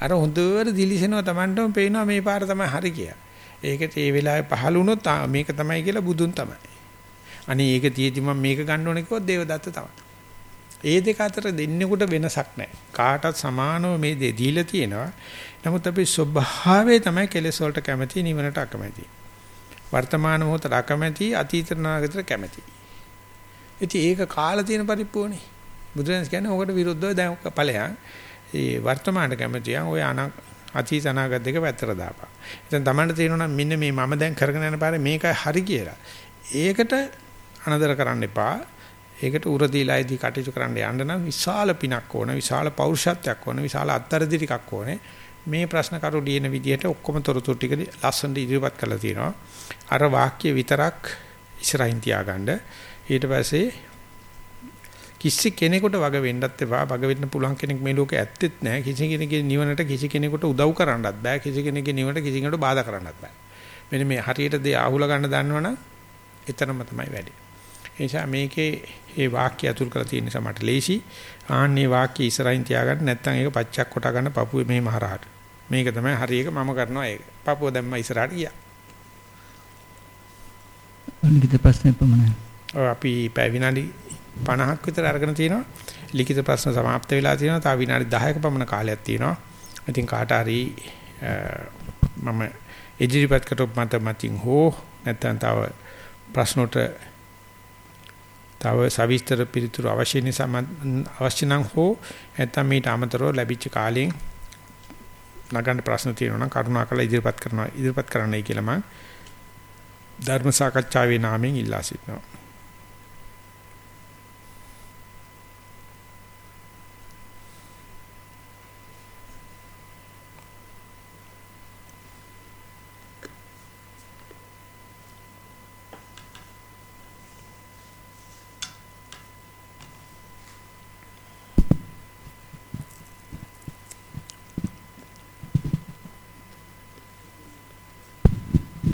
අර හොඳට දිලිසෙනවා Tamanටම පේනවා මේ පාර තමයි හරි කියලා. ඒකට ඒ වෙලාවේ පහළ වුණොත් මේක තමයි කියලා බුදුන් තමයි. අනේ ඒක තියෙදි මම මේක ගන්න ඕනේ කිව්වොත් දේවදත්ත තමයි. ඒ දෙක අතර දෙන්නෙකුට වෙනසක් නැහැ. කාටත් සමානව මේ දේ දීලා තියෙනවා. නමුත් අපි ස්වභාවයේ තමයි කෙලෙස් වලට කැමති නිවනට අකමැති. වර්තමාන මොහොතට අකමැති අතීත නාගතට කැමති. ඉතින් ඒක කාලා තියෙන පරිප්පුවනේ. බුදුරජාණන් කියන්නේ ඔකට විරුද්ධව දැන් ඵලයන් ඒ වර්තමානට කැමතියන් ඔය අතීත අනාගත දෙක පැත්තට දාපන්. එතෙන් තමන්ට තේරෙනවා මෙන්න මේ මම දැන් කරගෙන යන පාරේ මේකයි හරි කියලා. ඒකට අනදර කරන්න එපා. ඒකට උර දීලායිදී කටයුතු කරන්න යන්න නම් විශාල පිනක් ඕන, විශාල පෞරුෂත්වයක් ඕන, විශාල අත්තරදි ටිකක් ඕනේ. මේ ප්‍රශ්න කරු ලියන විදිහට ඔක්කොම තොරතුරු ටික ලස්සනට ඉදිරිපත් කරලා තියෙනවා. අර වාක්‍ය විතරක් ඉස්සරහින් තියාගන්න. ඊට පස්සේ කිසි කෙනෙකුට වග වෙන්නත් එපා. වග වෙන්න පුළුවන් කෙනෙක් මේ ලෝකේ ඇත්තෙත් නැහැ. කිසි කෙනෙකුගේ නිවනට කිසි කෙනෙකුට උදව් කරන්නත් බෑ. කිසි කෙනෙකුගේ නිවනට කිසි කෙනෙකුට බාධා කරන්නත් බෑ. මෙන්න මේ හරියට දේ ආහුල ගන්න දන්නවනම් එතරම් තමයි වැඩි. ඒ නිසා මේකේ මේ වාක්‍ය අතුල් කරලා තියෙන නිසා මට ලේසි. ආන්නේ වාක්‍ය ඉස්සරහින් තියාගන්න නැත්නම් ඒක පච්චක් කොට ගන්න පපුවේ මේ මහරහට. මේක තමයි හරි එක මම කරනවා ඒක. පපුව දැම්ම ඉස්සරහට ගියා. අනිත් ප්‍රශ්නේ පමණයි. අපි පැය විනාඩි 50ක් විතර අරගෙන තිනවා. ලිඛිත ප්‍රශ්න સમાપ્ત වෙලා තිනවා. තව විනාඩි 10ක පමණ කාලයක් තියෙනවා. ඉතින් කාට හරි මම ඉදිරිපත් කරපු මත මතින් හෝ නැත්නම් තව ප්‍රශ්නොට තව සවිස්තර පිළිතුරු අවශ්‍ය නිසා අවශ්‍ය නම් හෝ නැත්නම් මේට අමතරව ලැබිච්ච කාලයෙන් නගන්න ප්‍රශ්න තියෙනවා නම් කරුණාකරලා ඉදිරිපත් කරනවා ඉදිරිපත් කරන්නයි කියලා මම ධර්ම සාකච්ඡාවේ නාමයෙන් ඉල්ලා සිටිනවා.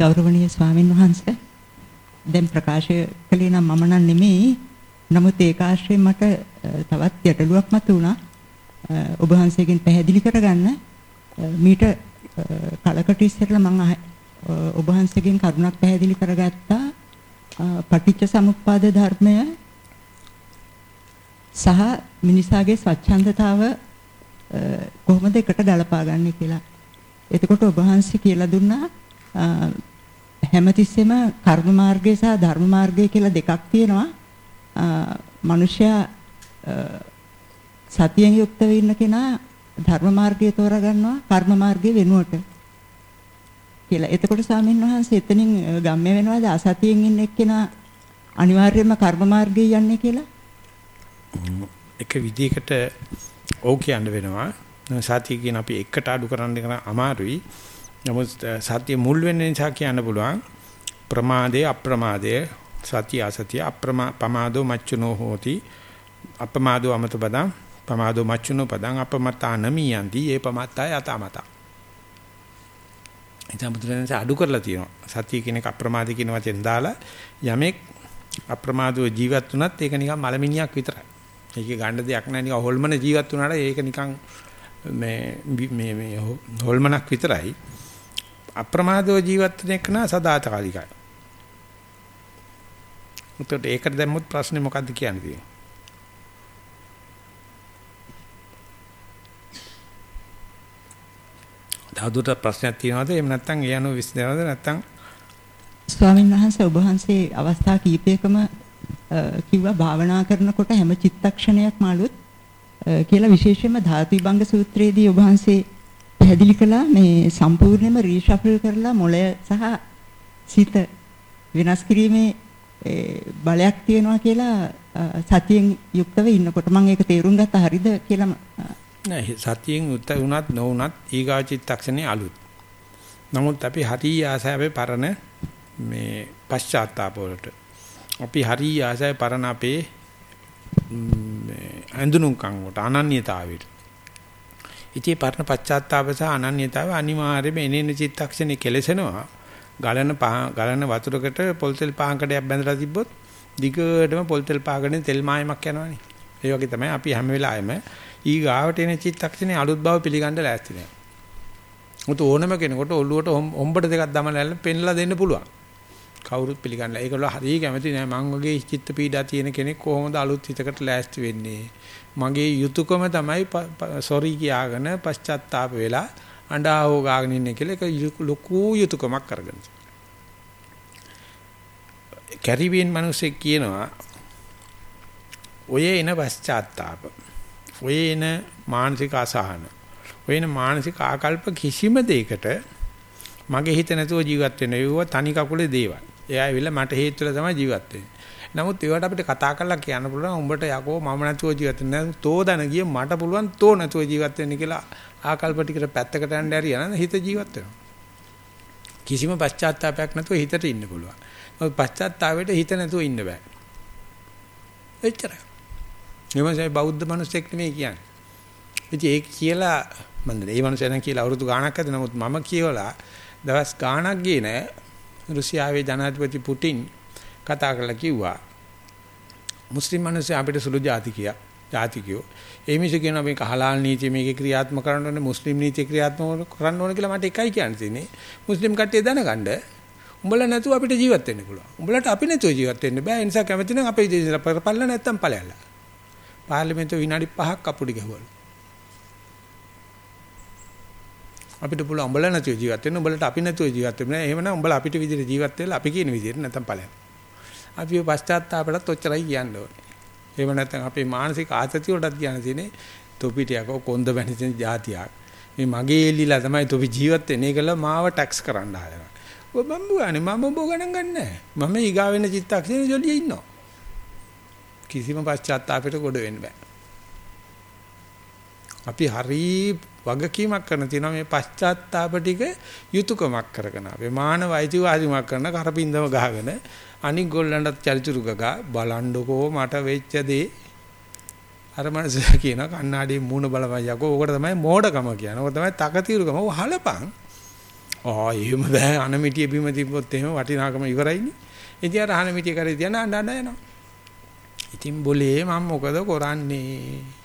ගෞරවනීය ස්වාමින් වහන්සේ. දැන් ප්‍රකාශ කළේ නම් මම නම් නෙමෙයි. නමුත් ඒක ආශ්‍රයෙන් මට තවත් ගැටලුවක් මතුවුණා ඔබ වහන්සේගෙන් පැහැදිලි කරගන්න. මීට කලකට ඉස්සෙල්ලා මම ඔබ වහන්සේගෙන් කරුණක් පැහැදිලි කරගත්තා. පටිච්ච සමුප්පාද ධර්මය සහ මිනිසාගේ ස්වච්ඡන්දතාව කොහොමද එකට ගලපා ගන්න කියලා. එතකොට ඔබ වහන්සේ කියලා දුන්නා හැමතිස්සෙම කර්ම මාර්ගය සහ ධර්ම මාර්ගය කියලා දෙකක් තියෙනවා. මිනිසයා සතියෙන් යුක්ත වෙන්න කෙනා ධර්ම මාර්ගය තෝරා ගන්නවා කර්ම මාර්ගය වෙනුවට. කියලා. එතකොට ස්වාමීන් වහන්සේ එතනින් ගම්ම්‍ය වෙනවාද අසතියෙන් ඉන්න එක්කෙනා අනිවාර්යයෙන්ම කර්ම මාර්ගයේ යන්නේ කියලා? එක විදිහකට ඕක කියන්න වෙනවා. සතිය කියන අපි එකට අඩු කරන්න අමාරුයි. නමුත් සතිය මුල් වෙන්න නිසා කියන්න පුළුවන් ප්‍රමාදේ අප්‍රමාදේ සතිය අසතිය අප්‍රමා පමාදෝ මච්චුනෝ හෝති. අපමාදෝ අමත පදං පමාදෝ මච්චුනෝ පදං අපමතා නමියන්ති. ඒ පමත්තය යතමත ඉතින් බුදුරජාණන් අඩු කරලා තියෙනවා. සතිය කියන එක අප්‍රමාදී කියන වචෙන් දාලා යමෙක් අප්‍රමාදව ජීවත් වුණත් ඒක නිකන් මලමිනියක් විතරයි. ඒකේ ගන්න දෙයක් නැහැ. නිකන් හොල්මන ජීවත් වුණාට ඒක නිකන් මේ මේ මේ හොල්මනක් විතරයි. අප්‍රමාදව ජීවත් වෙන එක නා සදාතකාලිකයි. උතට ඒකට දැම්මොත් ප්‍රශ්නේ මොකද්ද කියන්නේ තියෙන්නේ? තවදුරටත් ප්‍රශ්නයක් තියෙනවද? එහෙම නැත්නම් ඒ අනුව විසඳනවද නැත්නම් ස්වාමීන් වහන්සේ ඔබ වහන්සේ අවස්ථා කීපයකම කිව්වා භාවනා කරනකොට හැම චිත්තක්ෂණයක්ම අලුත් කියලා විශේෂයෙන්ම ධාතිබංග සූත්‍රයේදී ඔබ වහන්සේ පැහැදිලි කළා මේ සම්පූර්ණයෙන්ම රීෂෆල් කරලා මොළය සහ සිත වෙනස් කිරීමේ බලයක් තියෙනවා කියලා සතියෙන් යුක්තව ඉන්නකොට මම ඒක තේරුම් ගත්තා හරිද කියලා නෑ සතියෙන් උත්තර වුණත් නොවුණත් ඊගා චිත්තක්ෂණේ අලුත්. නමුත් අපි හරි ආසාවේ පරණ මේ පශ්චාත්තාප වලට. අපි හරි ආසාවේ පරණ අපේ අඳුනුම්කම් වලට අනන්‍යතාවයට. ඉතින් පරණ පශ්චාත්තාප සහ අනන්‍යතාව අනිවාර්යයෙන්ම එනේන චිත්තක්ෂණේ කෙලසෙනවා. ගලන ගලන වතුරකට පොල් තෙල් පාංකඩයක් බැඳලා තිබ්බොත් දිගටම පොල් තෙල් පාගනේ තෙල් මායමක් යනවනේ. ඒ වගේ තමයි අපි හැම වෙලාවෙම ඊ ගාවට එන චිත්තක්ෂණේ අලුත් බව පිළිගන්න ලෑස්ති නැහැ. මුතු ඕනම කෙනෙකුට ඔළුවට හොම්බට දෙකක් දමලා පෙන්ලා දෙන්න පුළුවන්. කවුරුත් පිළිගන්න. ඒකවල හරිය කැමති නෑ මං වගේ චිත්ත පීඩා තියෙන කෙනෙක් කොහොමද අලුත් හිතකට ලෑස්ති වෙන්නේ. මගේ යුතුයකම තමයි සොරි කියාගෙන පශ්චාත්තාප වෙලා අඬාවෝ ගාගෙන ඉන්නේ කියලා ඒක ලොකු යුතුයකමක් කරගෙන. කැරිබියන් මිනිස්සෙක් කියනවා ඔය එන පශ්චාත්තාප ඔය එන මානසික අසහන ඔය එන මානසික ආකල්ප කිසිම දෙයකට මගේ හිත නැතුව ජීවත් වෙන්න ඒව තනි කකුලේ දේවල්. එයා ඇවිල්ලා මට හේතු වෙලා තමයි ජීවත් වෙන්නේ. නමුත් ඒවට අපිට කතා කරලා කියන්න පුළුවන් උඹට යකෝ මම නැතුව ජීවත් වෙන්න තෝ දන ගිය මට පුළුවන් තෝ නැතුව ජීවත් වෙන්න කියලා ආකල්ප ටිකට පැත්තකට යන්න ඇරියා නම් හිත ජීවත් වෙනවා. කිසිම පශ්චාත්තාවයක් නැතුව හිතට ඉන්න පුළුවන්. මොකද පශ්චාත්තාවයට හිත නැතුව ඉන්න බෑ. එච්චරයි. එමන්සයි බෞද්ධ මිනිස්සෙක් නෙමෙයි කියන්නේ. ඉතින් ඒක කියලා මම ඒ මිනිස්සෙන් කියලා අවුරුදු ගාණක් ඇද නමුත් මම කියවලා දවස් ගාණක් ගියේ නෑ. රුසියාවේ ජනාධිපති පුටින් කතා කරලා කිව්වා මුස්ලිම් මිනිස්සු අපිට සුළු ජාතිකයා ජාතිකයෝ ඒ මිනිස්සු කියනවා මේක හලාල් නීතිය මේකේ ක්‍රියාත්මක කරන්න ඕනේ මුස්ලිම් නීතිය ක්‍රියාත්මක කරන්න ඕනේ කියලා මට එකයි කියන්න තියෙන්නේ මුස්ලිම් කට්ටිය දැනගන්න උඹලා නැතුව අපිට ජීවත් වෙන්න පුළුවන්. උඹලට අපි නැතුව ජීවත් වෙන්න බෑ. ඒ නිසා කැමති නම් අපේ දේශන පල්ල නැත්තම් ඵලයල්ලා. පාර්ලිමේන්තුව විනාඩි 5ක් අපුඩි ගැහුවලු. අපිට පුළුවන් උඹලා නැතුව ජීවත් වෙන්න. උඹලට අපි නැතුව ජීවත් වෙන්න. එහෙමනම් උඹලා අපිට විදිහට ජීවත් වෙලා අපි කියන විදිහට නැත්තම් ඵලයන්. අපි ඔය පශ්චාත්තාපයටත් ඔච්චරයි කියන්න ඕනේ. එහෙම නැත්නම් අපේ මානසික ආතතිය වලටත් කියන්න තියෙන්නේ තොපිටියක කොන්ද බැඳින જાතියක්. මේ මගේ එල්ලිලා තමයි තොපි ජීවත් වෙන්නේ. ඒකල මාව ටැක්ස් කරන්න හදනවා. ඔබ මම බුවානේ මම ඔබ ගණන් ගන්නෑ. මම ඊගා වෙන චිත්තක්ෂණේ ජොලියේ ඉන්නවා. කිසිම පශ්චාත්තාපයට ගොඩ වෙන්න බෑ. අපි හරි වගකීමක් කරන තියෙනවා මේ පශ්චාත්තාප ටික යුතුයකමක් කරගෙන අපේ මානව අයිතිවාසිකමක් කරන කරපින්දම ගහගෙන අනික් ගොල්ලන්ටත් චරිචුරු ගගා බලන්නකෝ මට වෙච්ච දේ අර මනස කියන කණ්ණාඩියේ මූණ බලපන් යකෝ ඕකට තමයි මෝඩකම කියන්නේ. ඕක තමයි තකතිරුකම. ඔය හලපන්. ආ එහෙම බෑ අනමිටිය බිම තිබ්බොත් එහෙම වටිනාකම ඉවරයිනේ. ඉතින් අර අනමිටිය කරේ තියන අඬ අඬ යනවා. ඉතින් બોලේ මම මොකද කරන්නේ?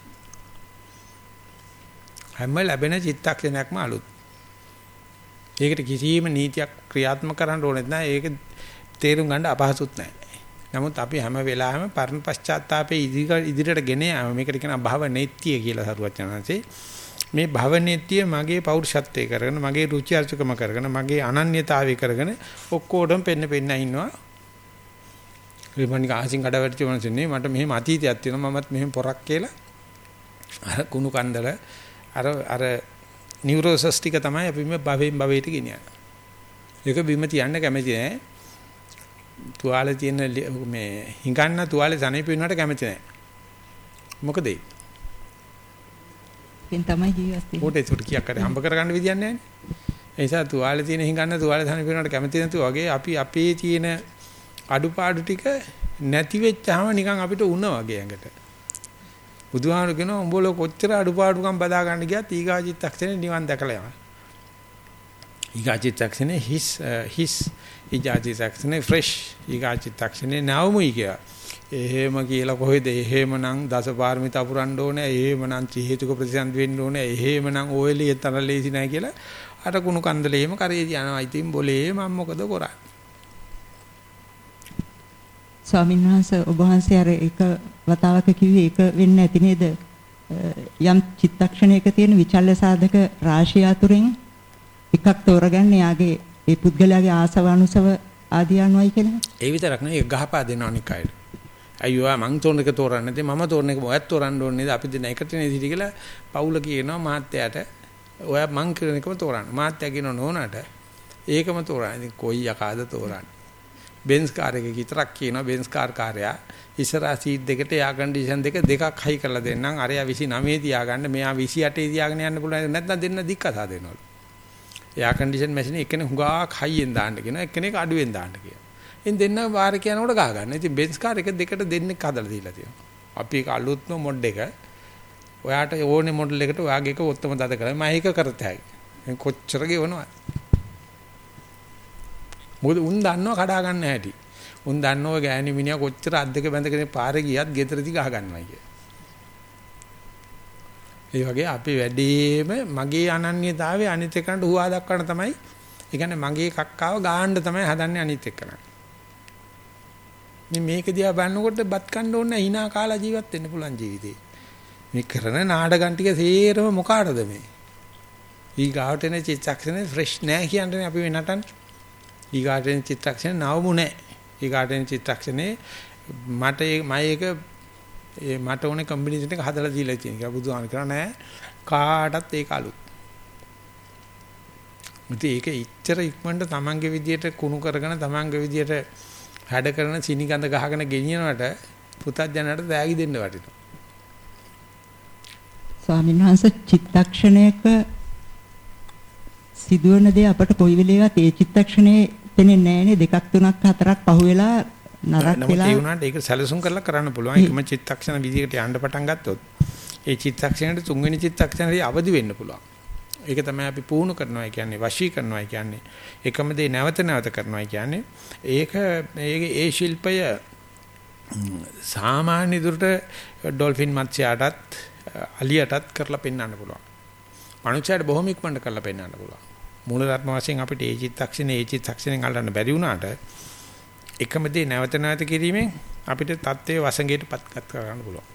හැම ලැබෙන චිත්තක්ෂණයක්ම අලුත්. ඒකට කිසිම නීතියක් ක්‍රියාත්මක කරන්න ඕනෙත් නැහැ. ඒක තේරුම් ගන්න අපහසුත් නැහැ. නමුත් අපි හැම වෙලාවෙම පරණ පශ්චාත්තාපේ ඉදිරියට ගෙන යාම මේකට කියන භව නෛත්‍ය කියලා සරුවත් යනවාසේ මේ භවනෙත්‍ය මගේ පෞරුෂත්වය කරගෙන මගේ රුචි අරුචිකම කරගෙන මගේ අනන්‍යතාවය කරගෙන ඔක්කොටම පෙන්න පෙන්න ඉන්නවා. විමණික ආසින් කඩවැටි වුණානේ මට මෙහෙම අතීතයක් තියෙනවා මමත් මෙහෙම පොරක් කියලා අර කුණු කන්දල අර අර නියුරෝසස් ටික තමයි අපි මේ භවෙන් භවයට ගෙනියන්නේ. ඒක බිම තියන්න කැමති නෑ. තුවාලේ තියෙන මේ හිඟන්න තුවාලේ සනීප වෙනවට කැමති නෑ. මොකද ඒ ඒකෙන් තමයි ජීවත් වෙන්නේ. පොඩේ සුට කියක් කරේ හම්බ කරගන්න විදියක් නැහැ ඒ නිසා තුවාලේ තියෙන හිඟන්න තුවාලේ තනි පිරුණාට කැමති නැතු වගේ අපි අපේ තියෙන අඩුපාඩු ටික නැති වෙච්චාම නිකන් අපිට උණ වගේ ඇඟට. බුදුහාමුදුරු කියනවා උඹල කොච්චර අඩුපාඩුකම් බදා ගන්න ගියත් ඊගාචිත්තක්ෂණේ නිවන් දැකලා යනවා. ඊගාචිත්තක්ෂණේ හිස් හිස්. ඊගාචිත්තක්ෂණේ ෆ්‍රෙෂ් ඊගාචිත්තක්ෂණේ නවමුයි කියලා. එහෙම කියලා කොහෙද? එහෙමනම් දසපාරමිතා පුරන්න ඕනේ. එහෙමනම් චේතුක ප්‍රතිසන්ද වෙන්න ඕනේ. එහෙමනම් ඔයලිය තරලේසි නැහැ කියලා අර කුණු කන්දලේම කරේ යනවා ඉතින් બોලේ මම මොකද කරන්නේ? ස්වාමීන් වහන්සේ ඔබ වහන්සේ අර එක වතාවක කිව්වේ ඒක වෙන්න ඇති නේද? යම් චිත්තක්ෂණයක තියෙන විචල්්‍ය සාධක රාශිය අතුරෙන් එකක් තෝරගන්න යාගේ ඒ පුද්ගලයාගේ ආසව අනුසව ආදී අනුවයි කියලා? ඒ විතරක් නෙවෙයි ගහපා දෙනවා අනික් අයට අයියෝ මං තෝරන එක තෝරන්නේ නැති මම තෝරන එක ඔයත් තෝරන්න ඕනේ නේද? අපි දෙන එකට නේ සිටි කියලා පවුල කියනවා මාත්‍යාට. ඔයා මං කරන එකම තෝරන්න. මාත්‍යා කියනවා නෝනාට ඒකම තෝරන්න. ඉතින් කොයි යකාද තෝරන්නේ? බෙන්ස් කාර් එක විතරක් කියනවා බෙන්ස් කාර් කාර්යයා ඉස්සරහා සීට් දෙකට එයා කන්ඩිෂන් දෙක දෙකක් හයි කරලා දෙන්නම්. අරයා 29 තියාගන්න. මෙයා 28 තියාගෙන යන්න පුළුවන් නැත්නම් දෙන්න දික්කසා දෙනවලු. එයා කන්ඩිෂන් මැෂින් එකනේ හුඟක් හයියෙන් දාන්න කියනවා. එක්කෙනෙක් අඩුවෙන් දාන්න කියනවා. ඉතින් දෙන්න වාර කියනකොට ගහ ගන්න. ඉතින් බෙන්ස් කාර් එක දෙකට දෙන්නෙක් හදලා දීලා තියෙනවා. අපි ඒක අලුත්ම මොඩ් එක. ඔයාට ඕනේ මොඩල් එකට ඔයාගේ එක ඔත්තම දද කරලා මම ඒක කරත හැකි කොච්චර ගෙවනවද? මොකද උන් දන්නවා කඩා ගන්න හැටි. උන් දන්නව ගෑණි මිනිහා කොච්චර අද්දක බැඳගෙන පාරේ ගියත් ගෙදරදි ගහ ගන්නවා කිය. ඒ වගේ අපි වැඩිම මගේ අනන්‍යතාවය අනිත් එක්කන්ට හුවා දක්වන්න තමයි. ඒ කියන්නේ මගේ කක්කාව ගාන්න තමයි හදන්නේ අනිත් එක්කන. මේ මේක දිහා බලනකොට බත් කන්න ඕනේ hina කාලා ජීවත් වෙන්න පුළුවන් ජීවිතේ. මේ කරන නාටකම් ටික සේරම මොකාටද මේ? ඊගාවට එන චිත්තක්ෂණේ ෆ්‍රෙෂ් නෑ කියන්නේ අපි වෙනටන්නේ. ඊගාටෙන් චිත්තක්ෂණ නවමු නැහැ. ඊගාටෙන් චිත්තක්ෂණේ මට මම ඒක ඒ මට ඕනේ කම්බිනේෂන් එක හදලා දීලා තියෙන එක බුදුහාම කරා නෑ කාටත් ඒක අලුත්. මුති ඒක ඉච්චර ඉක්මනට තමන්ගේ විදියට කුණු කරගෙන තමන්ගේ විදියට හැඩ කරන සිනිගඳ ගහගෙන ගෙනියනවට පුතත් ජනකට දෑගි දෙන්න වටිනවා. ස්වාමීන් වහන්සේ චිත්තක්ෂණයක සිදුවන දේ අපට කොයි වෙලේවත් ඒ චිත්තක්ෂණේ පෙනෙන්නේ නැහැනේ දෙකක් තුනක් හතරක් පහුවෙලා නරක වෙලා ඒ වුණාට ඒක සැලසුම් කරලා කරන්න පුළුවන් එකම චිත්තක්ෂණ විදිහකට යන්න පටන් ගත්තොත් ඒ චිත්තක්ෂණයට තුන්වෙනි චිත්තක්ෂණේ අවදි වෙන්න පුළුවන් ඒක තමයි අපි පුහුණු කරනවා කියන්නේ වශී කරනවා කියන්නේ එකම දේ නැවත නැවත කරනවා කියන්නේ ඒක ඒ ශිල්පය සාමාන්‍ය දුරට ඩොල්ෆින් මත්ස්‍යයටත් අලියටත් කරලා පෙන්වන්න පුළුවන්. මනුෂ්‍යයට බොහොම ඉක්මනට කරලා පෙන්වන්න පුළුවන්. මූල ධර්ම වශයෙන් අපිට ඒ චිත්තක්ෂණේ ඒ චිත්තක්ෂණෙන් අල්ලන්න බැරි වුණාට එකම දේ නැවත නැවත කිරීමෙන් අපිට தත්ත්වයේ වසඟයටපත් කරගන්න පුළුවන්.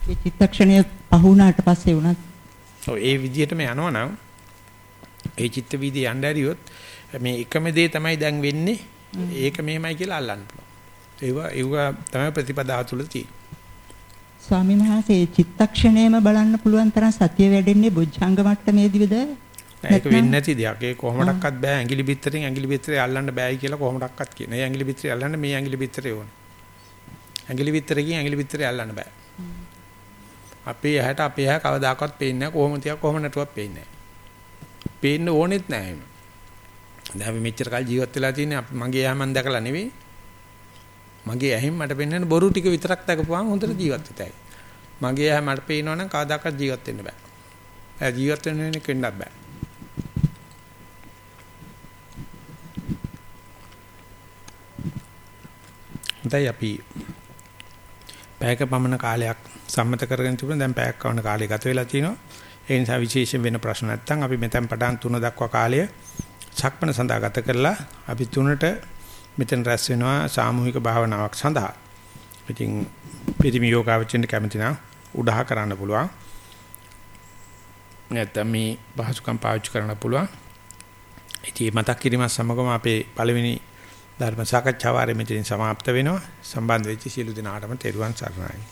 ඒ චිත්තක්ෂණය පහුණාට පස්සේ වුණත් ඔව් ඒ විදිහටම යනවනම් ඒ චිත්ත වීදිය යන්න ඇරියොත් මේ එකම දේ තමයි දැන් වෙන්නේ ඒක මෙහෙමයි කියලා අල්ලන්න පුළුවන්. ඒවා ඒවා තමයි ප්‍රතිපදාව තුළ තියෙන්නේ. ස්වාමීන් වහන්සේ චිත්තක්ෂණයම බලන්න පුළුවන් තරම් සතිය වැඩෙන්නේ බොජ්ජංග මට්ටමේදීද? ඒක වෙන්නේ නැති දෙයක්. ඒ කොහොමඩක්වත් බෑ ඇඟිලි බිත්තරෙන් ඇඟිලි බිත්තරේ අල්ලන්න බෑයි කියලා කොහොමඩක්වත් කියන. ඒ ඇඟිලි බිත්තරේ අල්ලන්න මේ ඇඟිලි බිත්තරේ ඕනේ. ඇඟිලි බිත්තරකින් ඇඟිලි බිත්තරේ අල්ලන්න බෑ. අපේ ඇහැට අපේ ඇහැ කවදාකවත් පේන්නේ නැහැ කොහොම තියක් කොහොම නටුවක් පේන්නේ නැහැ. පේන්න ඕනෙත් නැහැ එහෙම. දැන් අපි මෙච්චර කල් ජීවත් වෙලා තියෙන්නේ මගේ ඇහැ මම දැකලා නෙවෙයි. මගේ ඇහෙන් මට පෙන්වන බොරු ටික විතරක් දැකපුවාම හොඳට ජීවත් වෙතයි. මගේ ඇහැ මට පේනවනම් කවදාකවත් ජීවත් වෙන්න බෑ. ජීවත් වෙන්න වෙන්නේ කෙන්නක් බෑ. දැන් අපි පැයක පමණ කාලයක් සම්මත කරගෙන තිබුණා දැන් පැයක් කවන කාලය ගත වෙලා තිනවා ඒ නිසා විශේෂයෙන් වෙන ප්‍රශ්න නැත්නම් අපි මෙතෙන් පටන් තුන දක්වා කාලය සක්මණ සඳහා ගත කරලා අපි තුනට මෙතෙන් රැස් වෙනවා සාමූහික භාවනාවක් සඳහා. ඉතින් පිරිමි යෝගාවචෙන් කැමති නම් උඩහ කරන්න පුළුවන්. නැත්නම් මේ පහසුකම් පාවිච්චි කරන්න පුළුවන්. ඉතින් මතක් කිරීම සමගම අපේ පළවෙනි ධර්ම සාකච්ඡාව ආරම්භ මෙතනින් સમાપ્ત වෙනවා. සම්බන්ධ වෙච්ච සියලු දෙනාටම තෙරුවන් සරණයි.